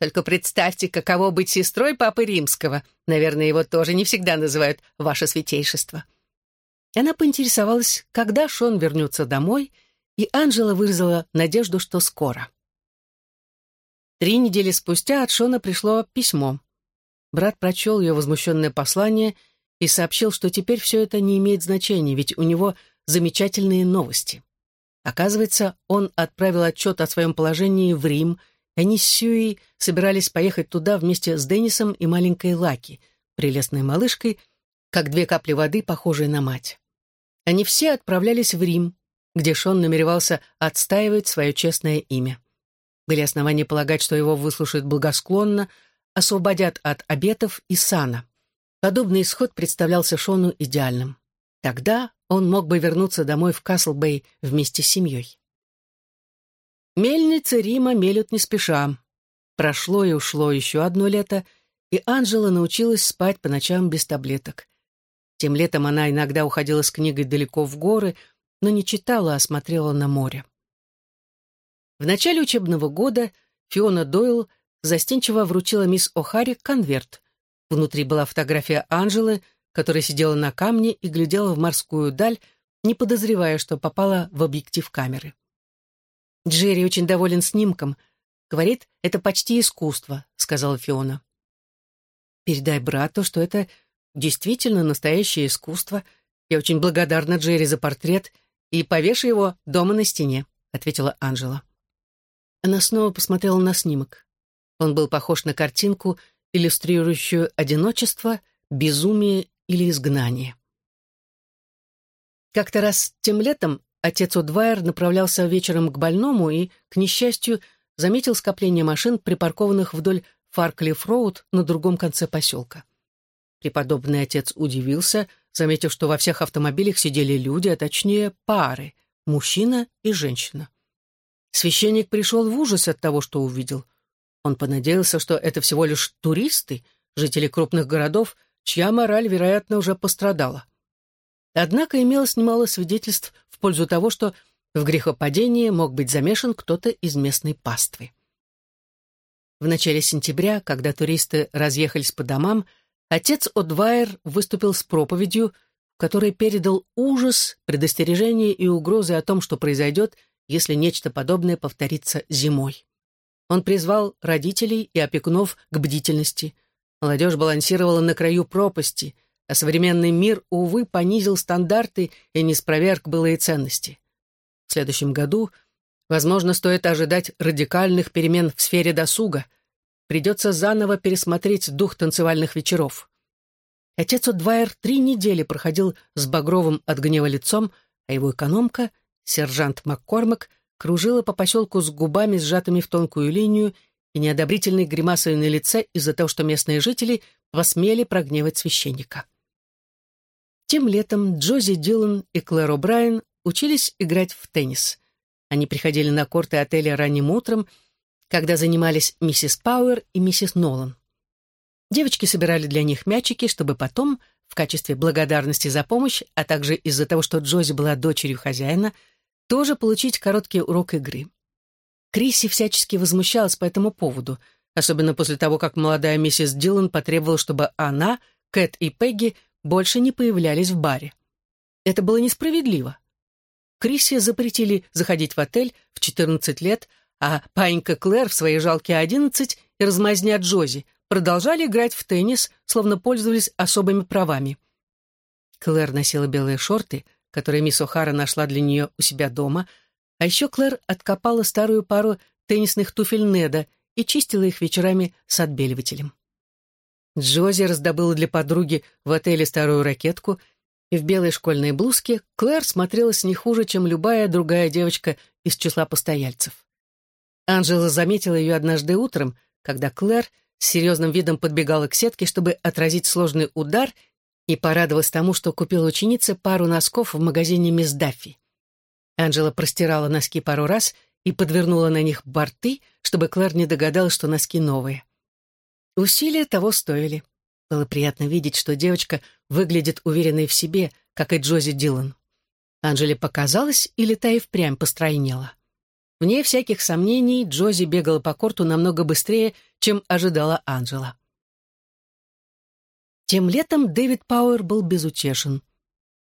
Только представьте, каково быть сестрой Папы Римского. Наверное, его тоже не всегда называют «Ваше Святейшество». Она поинтересовалась, когда Шон вернется домой, и Анжела выразила надежду, что скоро. Три недели спустя от Шона пришло письмо. Брат прочел ее возмущенное послание и сообщил, что теперь все это не имеет значения, ведь у него замечательные новости. Оказывается, он отправил отчет о своем положении в Рим, и они с Сьюей собирались поехать туда вместе с Деннисом и маленькой Лаки, прелестной малышкой, как две капли воды, похожие на мать. Они все отправлялись в Рим, где Шон намеревался отстаивать свое честное имя. Были основания полагать, что его выслушают благосклонно, освободят от обетов и сана. Подобный исход представлялся Шону идеальным. Тогда он мог бы вернуться домой в Каслбей вместе с семьей. Мельницы Рима мелют не спеша. Прошло и ушло еще одно лето, и Анжела научилась спать по ночам без таблеток. Тем летом она иногда уходила с книгой далеко в горы, но не читала, а смотрела на море. В начале учебного года Фиона Дойл застенчиво вручила мисс О'Харри конверт. Внутри была фотография Анжелы, которая сидела на камне и глядела в морскую даль, не подозревая, что попала в объектив камеры. «Джерри очень доволен снимком. Говорит, это почти искусство», — сказала Фиона. «Передай брату, что это действительно настоящее искусство. Я очень благодарна Джерри за портрет и повешу его дома на стене», — ответила Анжела. Она снова посмотрела на снимок. Он был похож на картинку, иллюстрирующую одиночество, безумие или изгнание. Как-то раз тем летом отец Удвайер направлялся вечером к больному и, к несчастью, заметил скопление машин, припаркованных вдоль Фарклифф-Роуд на другом конце поселка. Преподобный отец удивился, заметив, что во всех автомобилях сидели люди, а точнее пары, мужчина и женщина. Священник пришел в ужас от того, что увидел. Он понадеялся, что это всего лишь туристы, жители крупных городов, чья мораль, вероятно, уже пострадала. Однако имелось немало свидетельств в пользу того, что в грехопадении мог быть замешан кто-то из местной паствы. В начале сентября, когда туристы разъехались по домам, отец Одвайер выступил с проповедью, в которой передал ужас, предостережение и угрозы о том, что произойдет, если нечто подобное повторится зимой. Он призвал родителей и опекунов к бдительности. Молодежь балансировала на краю пропасти, а современный мир, увы, понизил стандарты и не спроверг былые ценности. В следующем году, возможно, стоит ожидать радикальных перемен в сфере досуга. Придется заново пересмотреть дух танцевальных вечеров. Отец Удвайер три недели проходил с багровым от гнева лицом, а его экономка, сержант Маккормак, кружила по поселку с губами, сжатыми в тонкую линию, и неодобрительной гримасой на лице из-за того, что местные жители посмели прогневать священника. Тем летом Джози Дилан и Клэр О'Брайен учились играть в теннис. Они приходили на корты отеля ранним утром, когда занимались миссис Пауэр и миссис Нолан. Девочки собирали для них мячики, чтобы потом, в качестве благодарности за помощь, а также из-за того, что Джози была дочерью хозяина, тоже получить короткий урок игры. Крисси всячески возмущалась по этому поводу, особенно после того, как молодая миссис Дилан потребовала, чтобы она, Кэт и Пегги больше не появлялись в баре. Это было несправедливо. Крисси запретили заходить в отель в 14 лет, а паинька Клэр в свои жалкие 11 и размазня Джози продолжали играть в теннис, словно пользовались особыми правами. Клэр носила белые шорты, которые мисс О'Хара нашла для нее у себя дома, а еще Клэр откопала старую пару теннисных туфель Неда и чистила их вечерами с отбеливателем. Джози раздобыла для подруги в отеле старую ракетку, и в белой школьной блузке Клэр смотрелась не хуже, чем любая другая девочка из числа постояльцев. Анжела заметила ее однажды утром, когда Клэр с серьезным видом подбегала к сетке, чтобы отразить сложный удар и порадовалась тому, что купила ученице пару носков в магазине «Мисс Даффи». Анжела простирала носки пару раз и подвернула на них борты, чтобы Клэр не догадалась, что носки новые. Усилия того стоили. Было приятно видеть, что девочка выглядит уверенной в себе, как и Джози Дилан. Анжеле показалось, или та и впрямь постройнела. Вне всяких сомнений, Джози бегала по корту намного быстрее, чем ожидала Анжела. Тем летом Дэвид Пауэр был безутешен.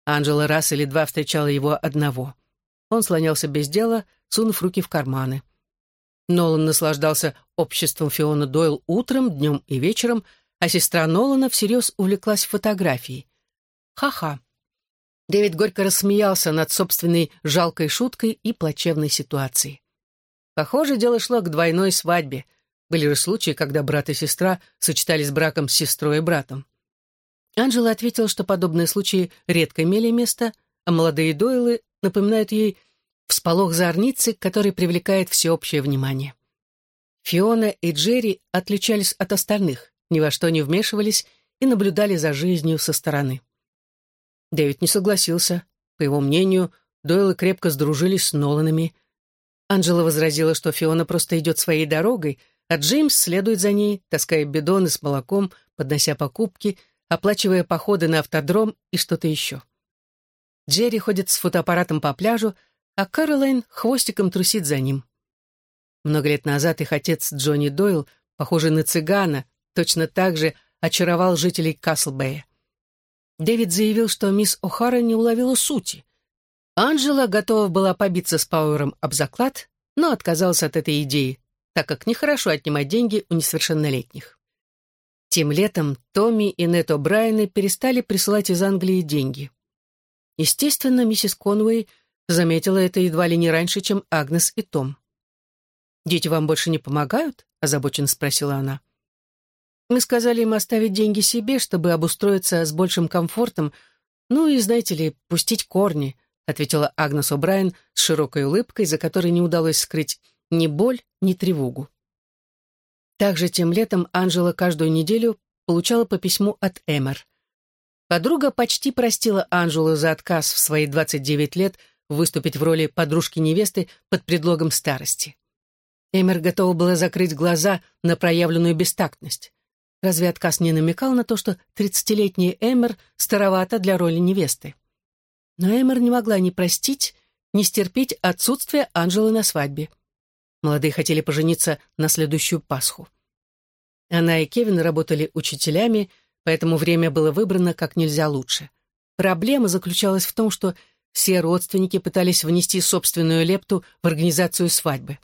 Анжела раз или два встречала его одного. Он слонялся без дела, сунув руки в карманы. Нолан наслаждался обществом Фиона Дойл утром, днем и вечером, а сестра Нолана всерьез увлеклась фотографией. Ха-ха. Дэвид горько рассмеялся над собственной жалкой шуткой и плачевной ситуацией. Похоже, дело шло к двойной свадьбе. Были же случаи, когда брат и сестра сочетались браком с сестрой и братом. Анжела ответила, что подобные случаи редко имели место, а молодые Дойлы напоминают ей всполох зорницы, который привлекает всеобщее внимание. Фиона и Джерри отличались от остальных, ни во что не вмешивались и наблюдали за жизнью со стороны. Дэвид не согласился. По его мнению, Дойлы крепко сдружились с Ноланами. Анжела возразила, что Фиона просто идет своей дорогой, а Джеймс следует за ней, таская бидоны с молоком, поднося покупки — оплачивая походы на автодром и что-то еще. Джерри ходит с фотоаппаратом по пляжу, а Каролайн хвостиком трусит за ним. Много лет назад их отец Джонни Дойл, похожий на цыгана, точно так же очаровал жителей Каслбэя. Дэвид заявил, что мисс О'Хара не уловила сути. Анжела готова была побиться с Пауэром об заклад, но отказалась от этой идеи, так как нехорошо отнимать деньги у несовершеннолетних. Тем летом Томми и Нето Брайаны перестали присылать из Англии деньги. Естественно, миссис Конуэй заметила это едва ли не раньше, чем Агнес и Том. «Дети вам больше не помогают?» — озабоченно спросила она. «Мы сказали им оставить деньги себе, чтобы обустроиться с большим комфортом, ну и, знаете ли, пустить корни», — ответила Агнес О'Брайен с широкой улыбкой, за которой не удалось скрыть ни боль, ни тревогу. Также тем летом Анжела каждую неделю получала по письму от Эмер. Подруга почти простила Анжелу за отказ в свои 29 лет выступить в роли подружки-невесты под предлогом старости. Эмер готова была закрыть глаза на проявленную бестактность. Разве отказ не намекал на то, что тридцатилетняя Эмер старовата для роли невесты? Но Эмер не могла ни простить, ни стерпеть отсутствие Анжелы на свадьбе. Молодые хотели пожениться на следующую Пасху. Она и Кевин работали учителями, поэтому время было выбрано как нельзя лучше. Проблема заключалась в том, что все родственники пытались внести собственную лепту в организацию свадьбы.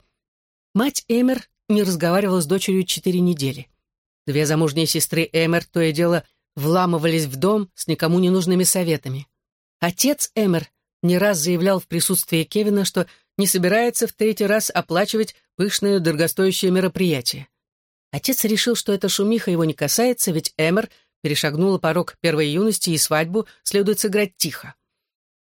Мать Эмер не разговаривала с дочерью четыре недели. Две замужние сестры Эмер то и дело вламывались в дом с никому не нужными советами. Отец Эмер не раз заявлял в присутствии Кевина, что не собирается в третий раз оплачивать пышное дорогостоящее мероприятие. Отец решил, что эта шумиха его не касается, ведь Эмер перешагнула порог первой юности и свадьбу следует сыграть тихо.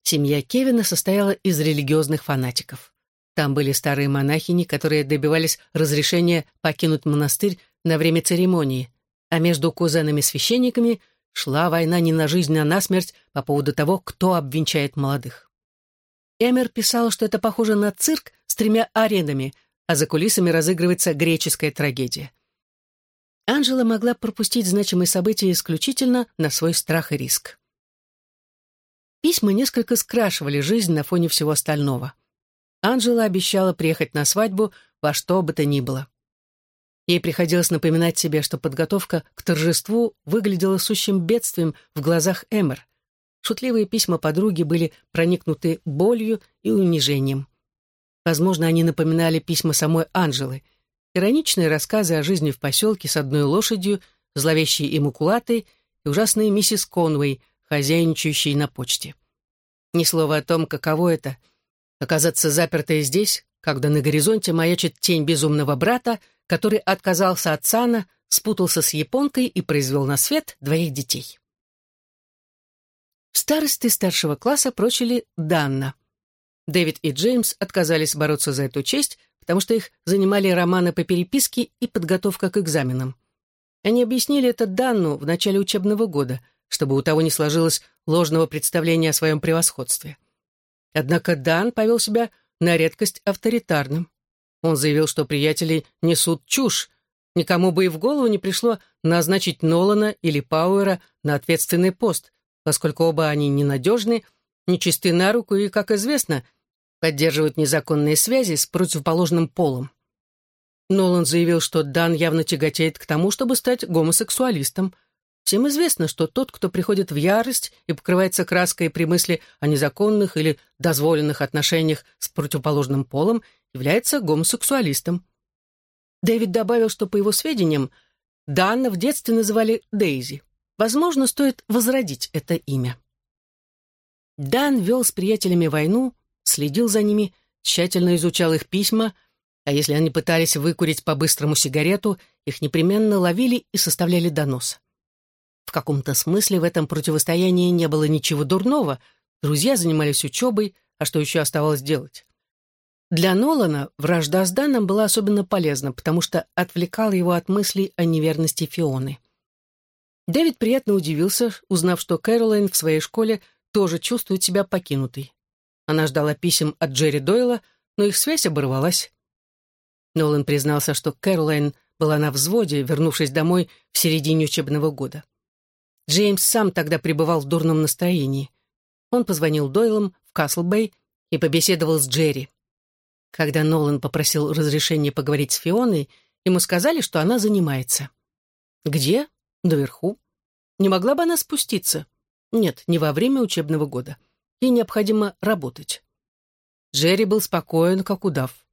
Семья Кевина состояла из религиозных фанатиков. Там были старые монахини, которые добивались разрешения покинуть монастырь на время церемонии, а между кузенами-священниками шла война не на жизнь, а на смерть по поводу того, кто обвенчает молодых. Эмер писал, что это похоже на цирк с тремя аренами, а за кулисами разыгрывается греческая трагедия. Анжела могла пропустить значимые события исключительно на свой страх и риск. Письма несколько скрашивали жизнь на фоне всего остального. Анжела обещала приехать на свадьбу во что бы то ни было. Ей приходилось напоминать себе, что подготовка к торжеству выглядела сущим бедствием в глазах Эмер. Шутливые письма подруги были проникнуты болью и унижением. Возможно, они напоминали письма самой Анжелы. Ироничные рассказы о жизни в поселке с одной лошадью, зловещей иммакулатой и ужасной миссис Конвей — хозяйничающей на почте. Ни слова о том, каково это — оказаться запертой здесь, когда на горизонте маячит тень безумного брата, который отказался от сана, спутался с японкой и произвел на свет двоих детей. Старосты старшего класса прочили Данна. Дэвид и Джеймс отказались бороться за эту честь, потому что их занимали романы по переписке и подготовка к экзаменам. Они объяснили это Данну в начале учебного года — чтобы у того не сложилось ложного представления о своем превосходстве. Однако Дан повел себя на редкость авторитарным. Он заявил, что приятели несут чушь, никому бы и в голову не пришло назначить Нолана или Пауэра на ответственный пост, поскольку оба они ненадежны, нечисты на руку и, как известно, поддерживают незаконные связи с противоположным полом. Нолан заявил, что Дан явно тяготеет к тому, чтобы стать гомосексуалистом, Всем известно, что тот, кто приходит в ярость и покрывается краской при мысли о незаконных или дозволенных отношениях с противоположным полом, является гомосексуалистом. Дэвид добавил, что, по его сведениям, Данна в детстве называли Дейзи. Возможно, стоит возродить это имя. Дан вел с приятелями войну, следил за ними, тщательно изучал их письма, а если они пытались выкурить по-быстрому сигарету, их непременно ловили и составляли донос. В каком-то смысле в этом противостоянии не было ничего дурного. Друзья занимались учебой, а что еще оставалось делать? Для Нолана вражда с Даном была особенно полезна, потому что отвлекала его от мыслей о неверности Фионы. Дэвид приятно удивился, узнав, что Кэролайн в своей школе тоже чувствует себя покинутой. Она ждала писем от Джерри Дойла, но их связь оборвалась. Нолан признался, что Кэролайн была на взводе, вернувшись домой в середине учебного года. Джеймс сам тогда пребывал в дурном настроении. Он позвонил Дойлам в Каслбэй и побеседовал с Джерри. Когда Нолан попросил разрешения поговорить с Фионой, ему сказали, что она занимается. «Где?» «Наверху». «Не могла бы она спуститься?» «Нет, не во время учебного года. Ей необходимо работать». Джерри был спокоен, как удав.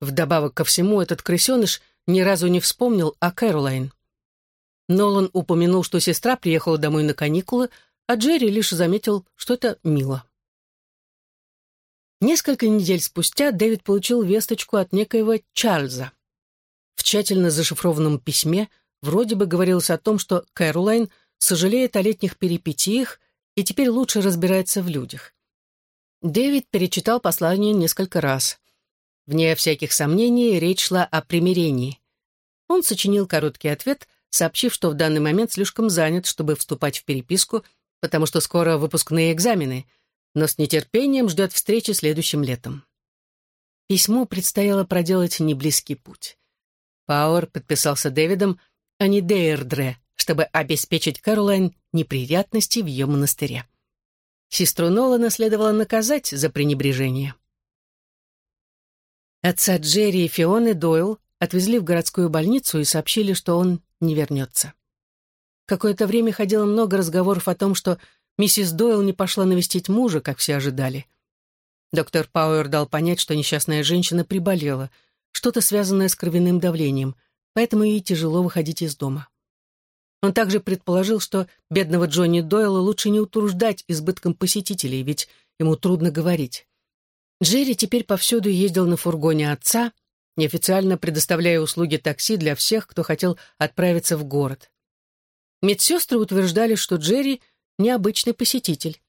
Вдобавок ко всему, этот крысеныш ни разу не вспомнил о Кэролайн. Нолан упомянул, что сестра приехала домой на каникулы, а Джерри лишь заметил, что это мило. Несколько недель спустя Дэвид получил весточку от некоего Чарльза. В тщательно зашифрованном письме вроде бы говорилось о том, что Кэролайн сожалеет о летних перипетиях и теперь лучше разбирается в людях. Дэвид перечитал послание несколько раз. Вне всяких сомнений речь шла о примирении. Он сочинил короткий ответ, сообщив, что в данный момент слишком занят, чтобы вступать в переписку, потому что скоро выпускные экзамены, но с нетерпением ждет встречи следующим летом. Письму предстояло проделать неблизкий путь. Пауэр подписался Дэвидом, а не Дейрдре, чтобы обеспечить Кэролайн неприятности в ее монастыре. Сестру Нолана следовало наказать за пренебрежение. Отца Джерри и Фионы Дойл отвезли в городскую больницу и сообщили, что он не вернется. Какое-то время ходило много разговоров о том, что миссис Дойл не пошла навестить мужа, как все ожидали. Доктор Пауэр дал понять, что несчастная женщина приболела, что-то связанное с кровяным давлением, поэтому ей тяжело выходить из дома. Он также предположил, что бедного Джонни Дойла лучше не утруждать избытком посетителей, ведь ему трудно говорить. Джерри теперь повсюду ездил на фургоне отца, неофициально предоставляя услуги такси для всех, кто хотел отправиться в город. Медсестры утверждали, что Джерри — необычный посетитель.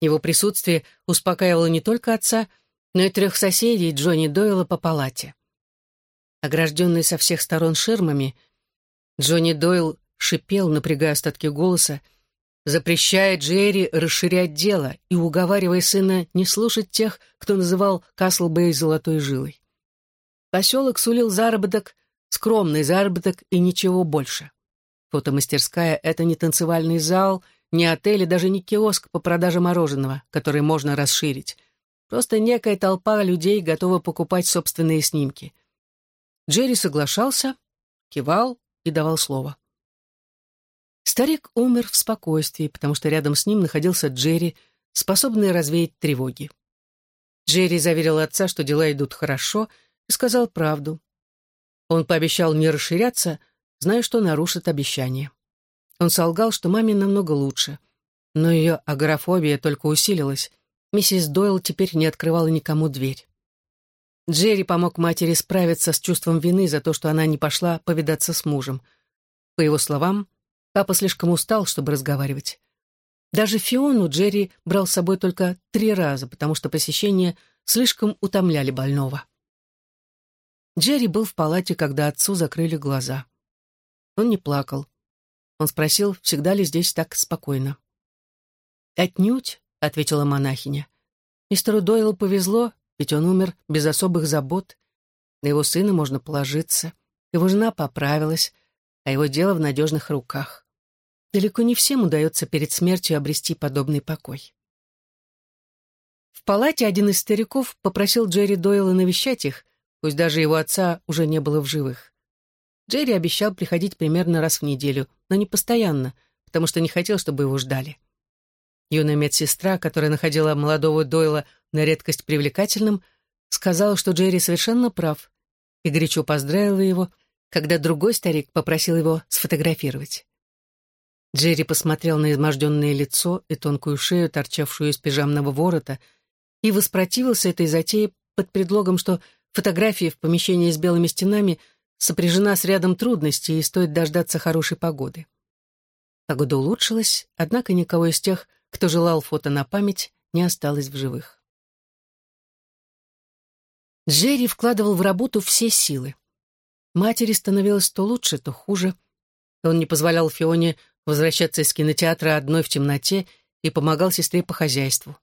Его присутствие успокаивало не только отца, но и трех соседей Джонни Дойла по палате. Огражденный со всех сторон ширмами, Джонни Дойл шипел, напрягая остатки голоса, запрещая Джерри расширять дело и уговаривая сына не слушать тех, кто называл Каслбэй золотой жилой. Поселок сулил заработок, скромный заработок и ничего больше. Фотомастерская — это не танцевальный зал, не отель и даже не киоск по продаже мороженого, который можно расширить. Просто некая толпа людей готова покупать собственные снимки. Джерри соглашался, кивал и давал слово. Старик умер в спокойствии, потому что рядом с ним находился Джерри, способный развеять тревоги. Джерри заверил отца, что дела идут хорошо, и сказал правду. Он пообещал не расширяться, зная, что нарушит обещание. Он солгал, что маме намного лучше. Но ее агорафобия только усилилась. Миссис Дойл теперь не открывала никому дверь. Джерри помог матери справиться с чувством вины за то, что она не пошла повидаться с мужем. По его словам, папа слишком устал, чтобы разговаривать. Даже Фиону Джерри брал с собой только три раза, потому что посещения слишком утомляли больного. Джерри был в палате, когда отцу закрыли глаза. Он не плакал. Он спросил, всегда ли здесь так спокойно. «Отнюдь», — ответила монахиня. «Мистеру Дойлу повезло, ведь он умер без особых забот. На его сына можно положиться. Его жена поправилась, а его дело в надежных руках. Далеко не всем удается перед смертью обрести подобный покой». В палате один из стариков попросил Джерри Дойла навещать их, пусть даже его отца уже не было в живых. Джерри обещал приходить примерно раз в неделю, но не постоянно, потому что не хотел, чтобы его ждали. Юная медсестра, которая находила молодого Дойла на редкость привлекательным, сказала, что Джерри совершенно прав, и горячо поздравила его, когда другой старик попросил его сфотографировать. Джерри посмотрел на изможденное лицо и тонкую шею, торчавшую из пижамного ворота, и воспротивился этой затее под предлогом, что фотографии в помещении с белыми стенами сопряжена с рядом трудностей и стоит дождаться хорошей погоды. Погода улучшилась, однако никого из тех, кто желал фото на память, не осталось в живых. Джерри вкладывал в работу все силы. Матери становилось то лучше, то хуже. Он не позволял Фионе возвращаться из кинотеатра одной в темноте и помогал сестре по хозяйству.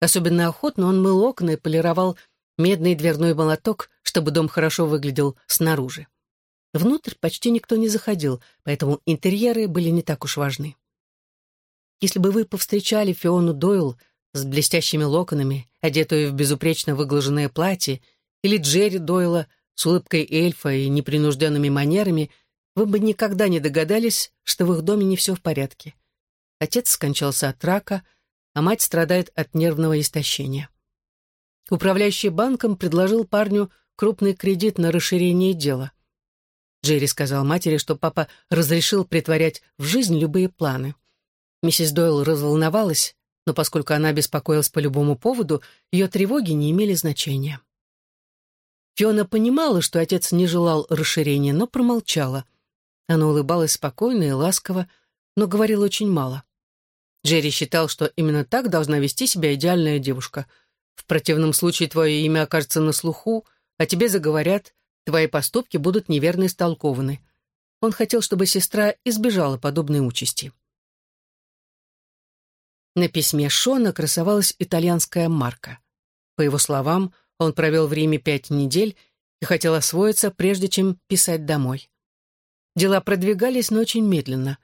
Особенно охотно он мыл окна и полировал медный дверной молоток, чтобы дом хорошо выглядел снаружи. Внутрь почти никто не заходил, поэтому интерьеры были не так уж важны. Если бы вы повстречали Фиону Дойл с блестящими локонами, одетую в безупречно выглаженное платье, или Джерри Дойла с улыбкой эльфа и непринужденными манерами, вы бы никогда не догадались, что в их доме не все в порядке. Отец скончался от рака, а мать страдает от нервного истощения. Управляющий банком предложил парню крупный кредит на расширение дела. Джерри сказал матери, что папа разрешил притворять в жизнь любые планы. Миссис Дойл разволновалась, но поскольку она беспокоилась по любому поводу, ее тревоги не имели значения. Фиона понимала, что отец не желал расширения, но промолчала. Она улыбалась спокойно и ласково, но говорила очень мало. Джерри считал, что именно так должна вести себя идеальная девушка — в противном случае твое имя окажется на слуху, а тебе заговорят, твои поступки будут неверно истолкованы. Он хотел, чтобы сестра избежала подобной участи. На письме Шона красовалась итальянская марка. По его словам, он провел в Риме пять недель и хотел освоиться, прежде чем писать домой. Дела продвигались, но очень медленно.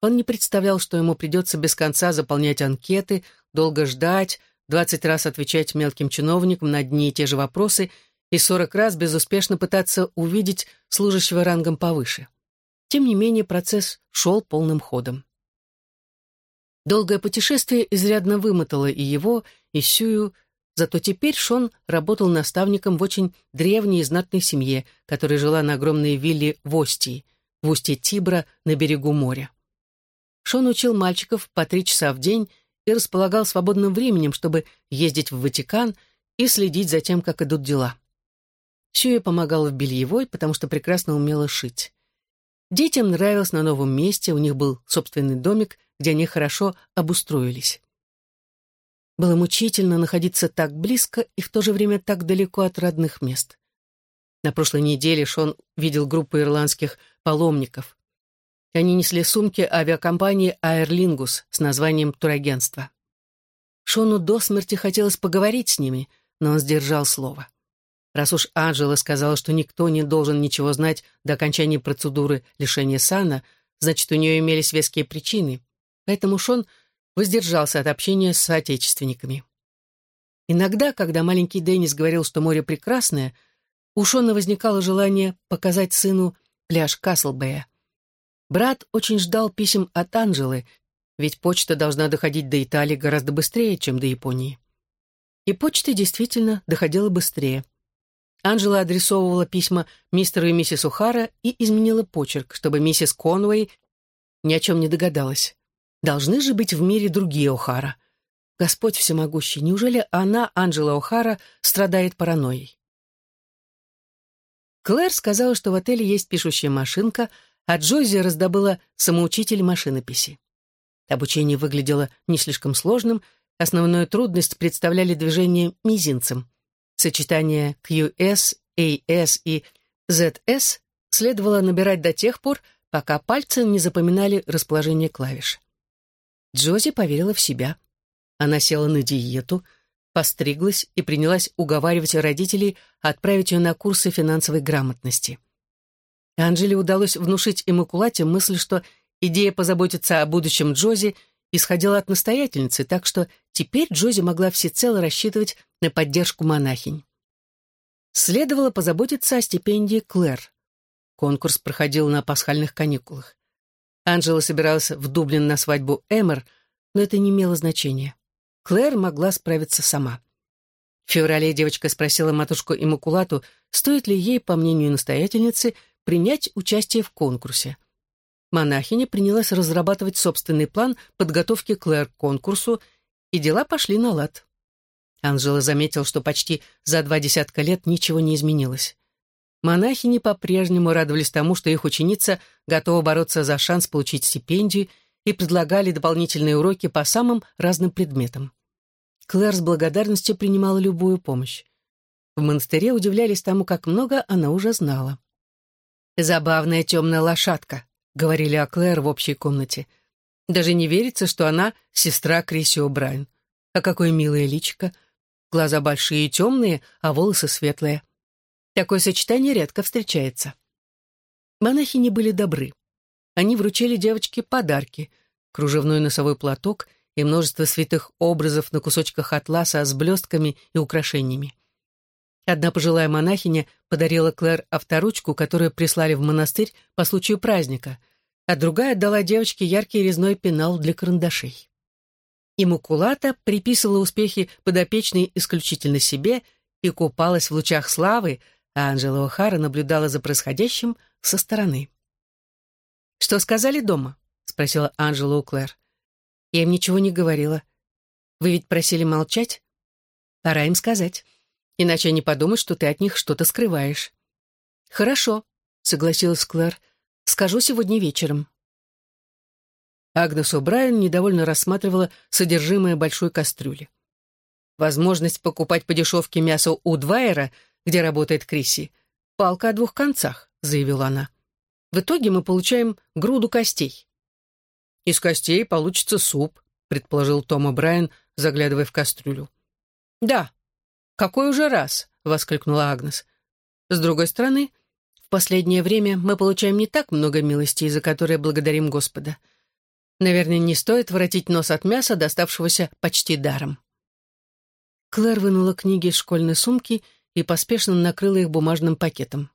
Он не представлял, что ему придется без конца заполнять анкеты, долго ждать, двадцать раз отвечать мелким чиновникам на одни и те же вопросы и сорок раз безуспешно пытаться увидеть служащего рангом повыше. Тем не менее, процесс шел полным ходом. Долгое путешествие изрядно вымотало и его, и Сюю, зато теперь Шон работал наставником в очень древней и знатной семье, которая жила на огромной вилле в Остии, в устье Тибра на берегу моря. Шон учил мальчиков по три часа в день и располагал свободным временем, чтобы ездить в Ватикан и следить за тем, как идут дела. Сюя помогала в бельевой, потому что прекрасно умела шить. Детям нравилось на новом месте, у них был собственный домик, где они хорошо обустроились. Было мучительно находиться так близко и в то же время так далеко от родных мест. На прошлой неделе Шон видел группу ирландских паломников. Они несли сумки авиакомпании Lingus с названием турагентства. Шону до смерти хотелось поговорить с ними, но он сдержал слово. Раз уж Анжела сказала, что никто не должен ничего знать до окончания процедуры лишения сана, значит, у нее имелись веские причины поэтому Шон воздержался от общения с соотечественниками. Иногда, когда маленький Деннис говорил, что море прекрасное, у Шона возникало желание показать сыну пляж Каслбэя. Брат очень ждал писем от Анжелы, ведь почта должна доходить до Италии гораздо быстрее, чем до Японии. И почта действительно доходила быстрее. Анжела адресовывала письма мистеру и миссис Ухара и изменила почерк, чтобы миссис Конвей ни о чем не догадалась. Должны же быть в мире другие О'Хара. Господь всемогущий, неужели она, Анджела О'Хара, страдает паранойей? Клэр сказала, что в отеле есть пишущая машинка, а Джози раздобыла самоучитель машинописи. Обучение выглядело не слишком сложным, основную трудность представляли движения мизинцем. Сочетание QS, AS и ZS следовало набирать до тех пор, пока пальцы не запоминали расположение клавиш. Джози поверила в себя. Она села на диету, постриглась и принялась уговаривать родителей отправить ее на курсы финансовой грамотности. Анжеле удалось внушить Иммакулате мысль, что идея позаботиться о будущем Джози исходила от настоятельницы, так что теперь Джози могла всецело рассчитывать на поддержку монахинь. Следовало позаботиться о стипендии Клэр. Конкурс проходил на пасхальных каникулах. Анжела собиралась в Дублин на свадьбу Эмер, но это не имело значения. Клэр могла справиться сама. В феврале девочка спросила матушку Иммакулату, стоит ли ей, по мнению настоятельницы, принять участие в конкурсе. Монахиня принялась разрабатывать собственный план подготовки Клэр к конкурсу, и дела пошли на лад. Анжела заметил, что почти за два десятка лет ничего не изменилось. Монахини по-прежнему радовались тому, что их ученица готова бороться за шанс получить стипендию и предлагали дополнительные уроки по самым разным предметам. Клэр с благодарностью принимала любую помощь. В монастыре удивлялись тому, как много она уже знала. «Забавная темная лошадка», — говорили о Клэр в общей комнате. «Даже не верится, что она сестра Криси О'Брайен. А какое милое личико. Глаза большие и темные, а волосы светлые. Такое сочетание редко встречается. Монахи не были добры. Они вручили девочке подарки — кружевной носовой платок и множество святых образов на кусочках атласа с блестками и украшениями. Одна пожилая монахиня подарила Клэр авторучку, которую прислали в монастырь по случаю праздника, а другая отдала девочке яркий резной пенал для карандашей. Имукулата приписывала успехи подопечной исключительно себе и купалась в лучах славы, а Анжела О'Хара наблюдала за происходящим со стороны. «Что сказали дома?» — спросила Анжела у Клэр. «Я им ничего не говорила. Вы ведь просили молчать? Пора им сказать, иначе они подумают, что ты от них что-то скрываешь». «Хорошо», — согласилась Клэр. «Скажу сегодня вечером». Агнес О'Брайен недовольно рассматривала содержимое большой кастрюли. Возможность покупать по дешевке мясо у Двайера — где работает Крисси. «Палка о двух концах», — заявила она. «В итоге мы получаем груду костей». «Из костей получится суп», — предположил Тома Брайан, заглядывая в кастрюлю. «Да, какой уже раз!» — воскликнула Агнес. «С другой стороны, в последнее время мы получаем не так много милостей, за которые благодарим Господа. Наверное, не стоит воротить нос от мяса, доставшегося почти даром. Клэр вынула книги из школьной сумки и поспешно накрыла их бумажным пакетом.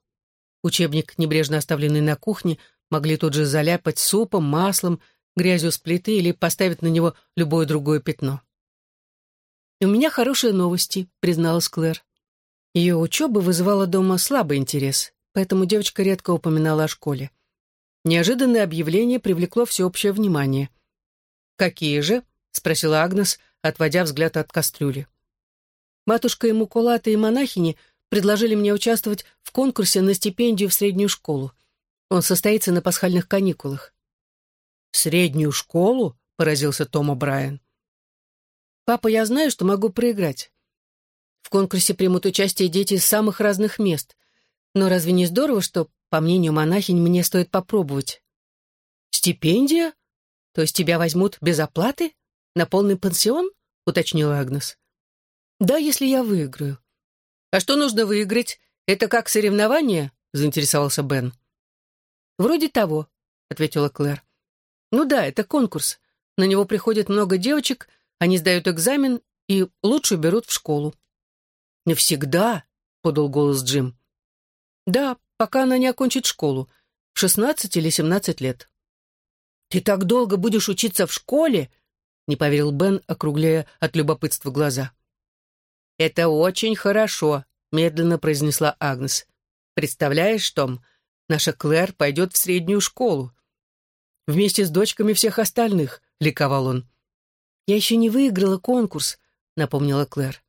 Учебник, небрежно оставленный на кухне, могли тут же заляпать супом, маслом, грязью с плиты или поставить на него любое другое пятно. «У меня хорошие новости», — призналась Клэр. Ее учеба вызывала дома слабый интерес, поэтому девочка редко упоминала о школе. Неожиданное объявление привлекло всеобщее внимание. «Какие же?» — спросила Агнес, отводя взгляд от кастрюли. Матушка и Мукулата и монахини предложили мне участвовать в конкурсе на стипендию в среднюю школу. Он состоится на пасхальных каникулах. «Среднюю школу?» — поразился Тома Брайан. «Папа, я знаю, что могу проиграть. В конкурсе примут участие дети из самых разных мест. Но разве не здорово, что, по мнению монахинь, мне стоит попробовать?» «Стипендия? То есть тебя возьмут без оплаты? На полный пансион?» — уточнила Агнес. «Да, если я выиграю». «А что нужно выиграть? Это как соревнование?» — заинтересовался Бен. «Вроде того», — ответила Клэр. «Ну да, это конкурс. На него приходит много девочек, они сдают экзамен и лучшую берут в школу». «Навсегда?» — подал голос Джим. «Да, пока она не окончит школу. В шестнадцать или семнадцать лет». «Ты так долго будешь учиться в школе?» — не поверил Бен, округляя от любопытства глаза. «Это очень хорошо», — медленно произнесла Агнес. «Представляешь, Том, наша Клэр пойдет в среднюю школу». «Вместе с дочками всех остальных», — ликовал он. «Я еще не выиграла конкурс», — напомнила Клэр.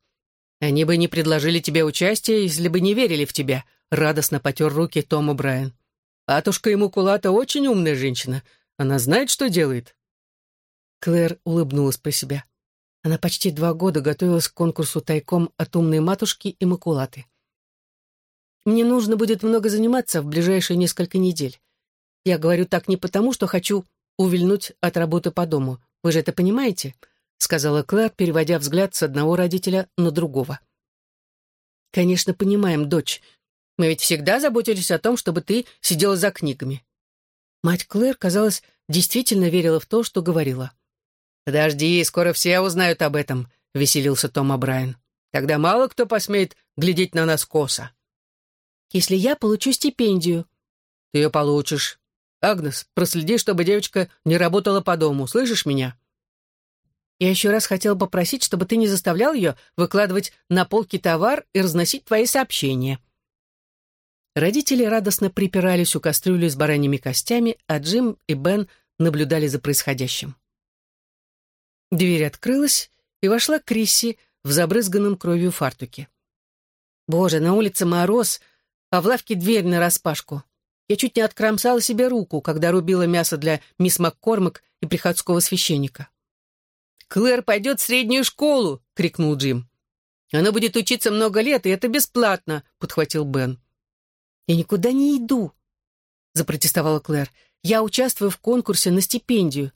«Они бы не предложили тебе участие, если бы не верили в тебя», — радостно потер руки Тома Брайан. «Матушка ему кулата очень умная женщина. Она знает, что делает». Клэр улыбнулась про себя. Она почти два года готовилась к конкурсу тайком от умной матушки и макулаты. Мне нужно будет много заниматься в ближайшие несколько недель. Я говорю так не потому, что хочу увильнуть от работы по дому. Вы же это понимаете?» — сказала Клэр, переводя взгляд с одного родителя на другого. «Конечно, понимаем, дочь. Мы ведь всегда заботились о том, чтобы ты сидела за книгами». Мать Клэр, казалось, действительно верила в то, что говорила. «Подожди, скоро все узнают об этом», — веселился Том О'Брайен. «Тогда мало кто посмеет глядеть на нас косо». «Если я получу стипендию». «Ты ее получишь. Агнес, проследи, чтобы девочка не работала по дому, слышишь меня?» «Я еще раз хотел попросить, чтобы ты не заставлял ее выкладывать на полки товар и разносить твои сообщения». Родители радостно припирались у кастрюли с бараньими костями, а Джим и Бен наблюдали за происходящим. Дверь открылась, и вошла Крисси в забрызганном кровью фартуке. «Боже, на улице мороз, а в лавке дверь нараспашку. Я чуть не откромсала себе руку, когда рубила мясо для мисс Маккормак и приходского священника». «Клэр пойдет в среднюю школу!» — крикнул Джим. «Она будет учиться много лет, и это бесплатно!» — подхватил Бен. «Я никуда не иду!» — запротестовала Клэр. «Я участвую в конкурсе на стипендию.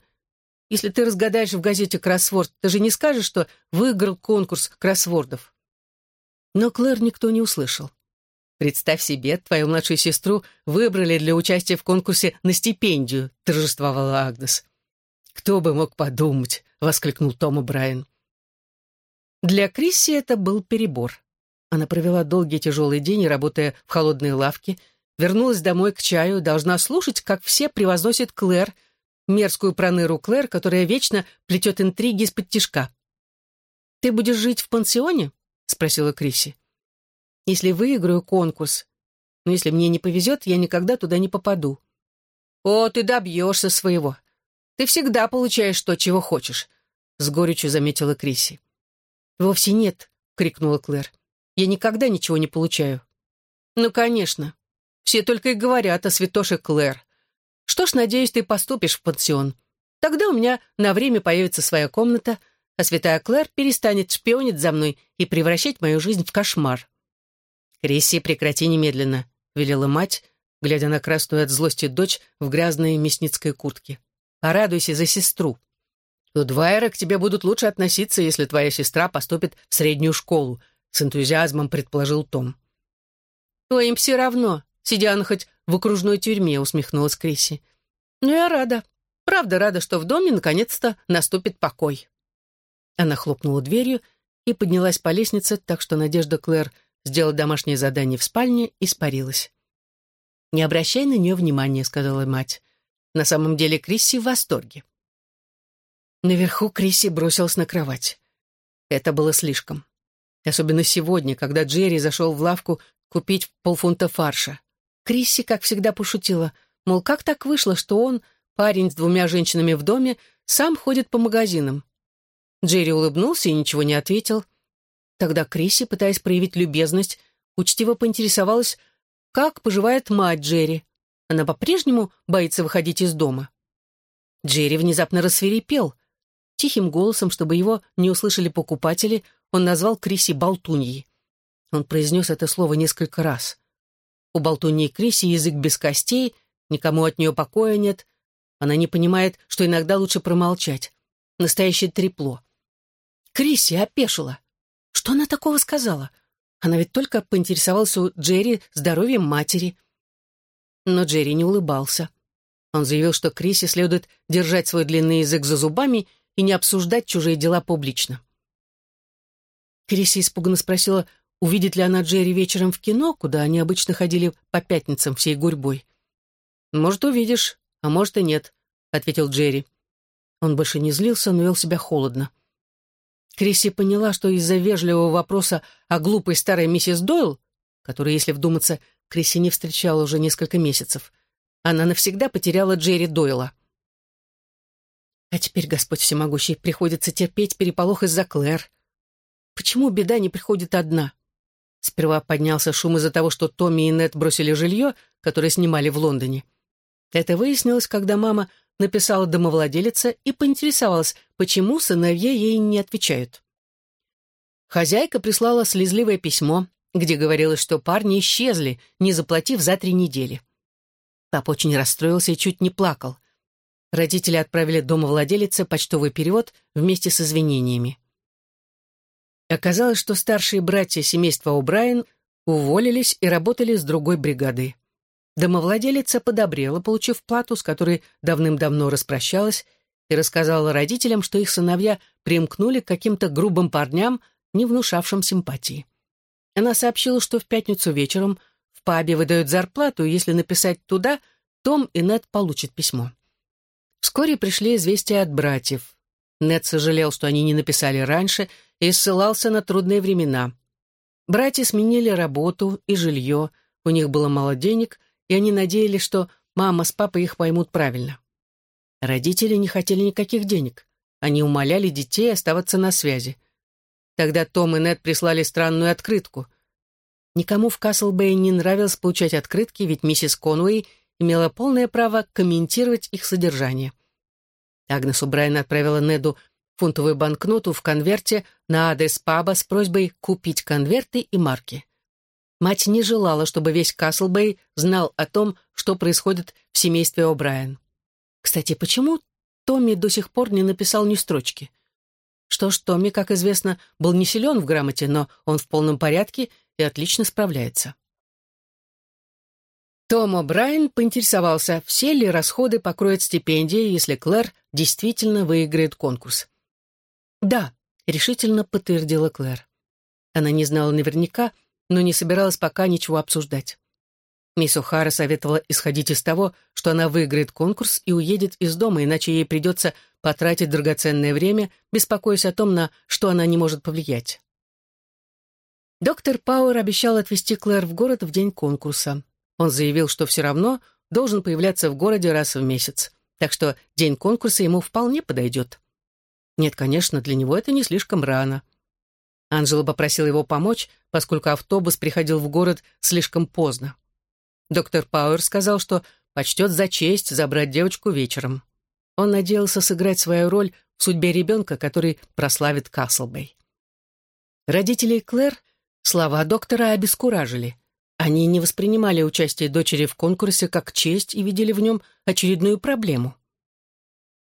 Если ты разгадаешь в газете кроссворд, ты же не скажешь, что выиграл конкурс кроссвордов. Но Клэр никто не услышал. «Представь себе, твою младшую сестру выбрали для участия в конкурсе на стипендию», — торжествовала Агнес. «Кто бы мог подумать», — воскликнул Тома Брайан. Для Крисси это был перебор. Она провела долгий тяжелый день, работая в холодной лавке, вернулась домой к чаю, должна слушать, как все превозносят Клэр — мерзкую проныру Клэр, которая вечно плетет интриги из-под тишка. «Ты будешь жить в пансионе?» — спросила Криси. «Если выиграю конкурс. Но если мне не повезет, я никогда туда не попаду». «О, ты добьешься своего. Ты всегда получаешь то, чего хочешь», — с горечью заметила Криси. «Вовсе нет», — крикнула Клэр. «Я никогда ничего не получаю». «Ну, конечно. Все только и говорят о святоше Клэр. Что ж, надеюсь, ты поступишь в пансион. Тогда у меня на время появится своя комната, а святая Клэр перестанет шпионить за мной и превращать мою жизнь в кошмар. «Крисси, прекрати немедленно», — велела мать, глядя на красную от злости дочь в грязной мясницкой куртке. «Порадуйся за сестру. У Двайера к тебе будут лучше относиться, если твоя сестра поступит в среднюю школу», — с энтузиазмом предположил Том. «То им все равно», — сидя она хоть в окружной тюрьме», — усмехнулась Крисси. «Ну, я рада. Правда рада, что в доме наконец-то наступит покой». Она хлопнула дверью и поднялась по лестнице, так что Надежда Клэр сделала домашнее задание в спальне и спарилась. «Не обращай на нее внимания», — сказала мать. «На самом деле Крисси в восторге». Наверху Крисси бросилась на кровать. Это было слишком. Особенно сегодня, когда Джерри зашел в лавку купить полфунта фарша. Крисси, как всегда, пошутила, мол, как так вышло, что он, парень с двумя женщинами в доме, сам ходит по магазинам. Джерри улыбнулся и ничего не ответил. Тогда Крисси, пытаясь проявить любезность, учтиво поинтересовалась, как поживает мать Джерри. Она по-прежнему боится выходить из дома. Джерри внезапно рассверепел. Тихим голосом, чтобы его не услышали покупатели, он назвал Крисси болтуньей. Он произнес это слово несколько раз. У болтуньи Крисси язык без костей, никому от нее покоя нет. Она не понимает, что иногда лучше промолчать. Настоящее трепло. Крисси опешила. Что она такого сказала? Она ведь только поинтересовалась у Джерри здоровьем матери. Но Джерри не улыбался. Он заявил, что Крисси следует держать свой длинный язык за зубами и не обсуждать чужие дела публично. Крисси испуганно спросила, увидит ли она Джерри вечером в кино, куда они обычно ходили по пятницам всей гурьбой. «Может, увидишь, а может и нет», — ответил Джерри. Он больше не злился, но вел себя холодно. Крисси поняла, что из-за вежливого вопроса о глупой старой миссис Дойл, которую, если вдуматься, Крисси не встречала уже несколько месяцев, она навсегда потеряла Джерри Дойла. А теперь, Господь всемогущий, приходится терпеть переполох из-за Клэр. Почему беда не приходит одна? Сперва поднялся шум из-за того, что Томми и Нет бросили жилье, которое снимали в Лондоне. Это выяснилось, когда мама написала домовладелица и поинтересовалась, почему сыновья ей не отвечают. Хозяйка прислала слезливое письмо, где говорилось, что парни исчезли, не заплатив за три недели. Папа очень расстроился и чуть не плакал. Родители отправили домовладелице почтовый перевод вместе с извинениями. Оказалось, что старшие братья семейства О'Брайен уволились и работали с другой бригадой. Домовладелица подобрела, получив плату, с которой давным-давно распрощалась, и рассказала родителям, что их сыновья примкнули к каким-то грубым парням, не внушавшим симпатии. Она сообщила, что в пятницу вечером в пабе выдают зарплату, и если написать туда, Том и Нед получат письмо. Вскоре пришли известия от братьев. Нед сожалел, что они не написали раньше, и ссылался на трудные времена. Братья сменили работу и жилье, у них было мало денег, и они надеялись, что мама с папой их поймут правильно. Родители не хотели никаких денег. Они умоляли детей оставаться на связи. Тогда Том и Нед прислали странную открытку. Никому в Каслбэй не нравилось получать открытки, ведь миссис Конуэй имела полное право комментировать их содержание. Агнес Убрайен отправила Неду фунтовую банкноту в конверте на адрес паба с просьбой купить конверты и марки. Мать не желала, чтобы весь Каслбэй знал о том, что происходит в семействе О'Брайен. Кстати, почему Томми до сих пор не написал ни строчки? Что ж, Томми, как известно, был не силен в грамоте, но он в полном порядке и отлично справляется. Том О'Брайен поинтересовался, все ли расходы покроет стипендия, если Клэр действительно выиграет конкурс. «Да», — решительно подтвердила Клэр. Она не знала наверняка, но не собиралась пока ничего обсуждать. Мисс О'Хара советовала исходить из того, что она выиграет конкурс и уедет из дома, иначе ей придется потратить драгоценное время, беспокоясь о том, на что она не может повлиять. Доктор Пауэр обещал отвезти Клэр в город в день конкурса. Он заявил, что все равно должен появляться в городе раз в месяц, так что день конкурса ему вполне подойдет. Нет, конечно, для него это не слишком рано. Анжела попросила его помочь, поскольку автобус приходил в город слишком поздно. Доктор Пауэр сказал, что почтет за честь забрать девочку вечером. Он надеялся сыграть свою роль в судьбе ребенка, который прославит Каслбей. Родителей Клэр слова доктора обескуражили. Они не воспринимали участие дочери в конкурсе как честь и видели в нем очередную проблему.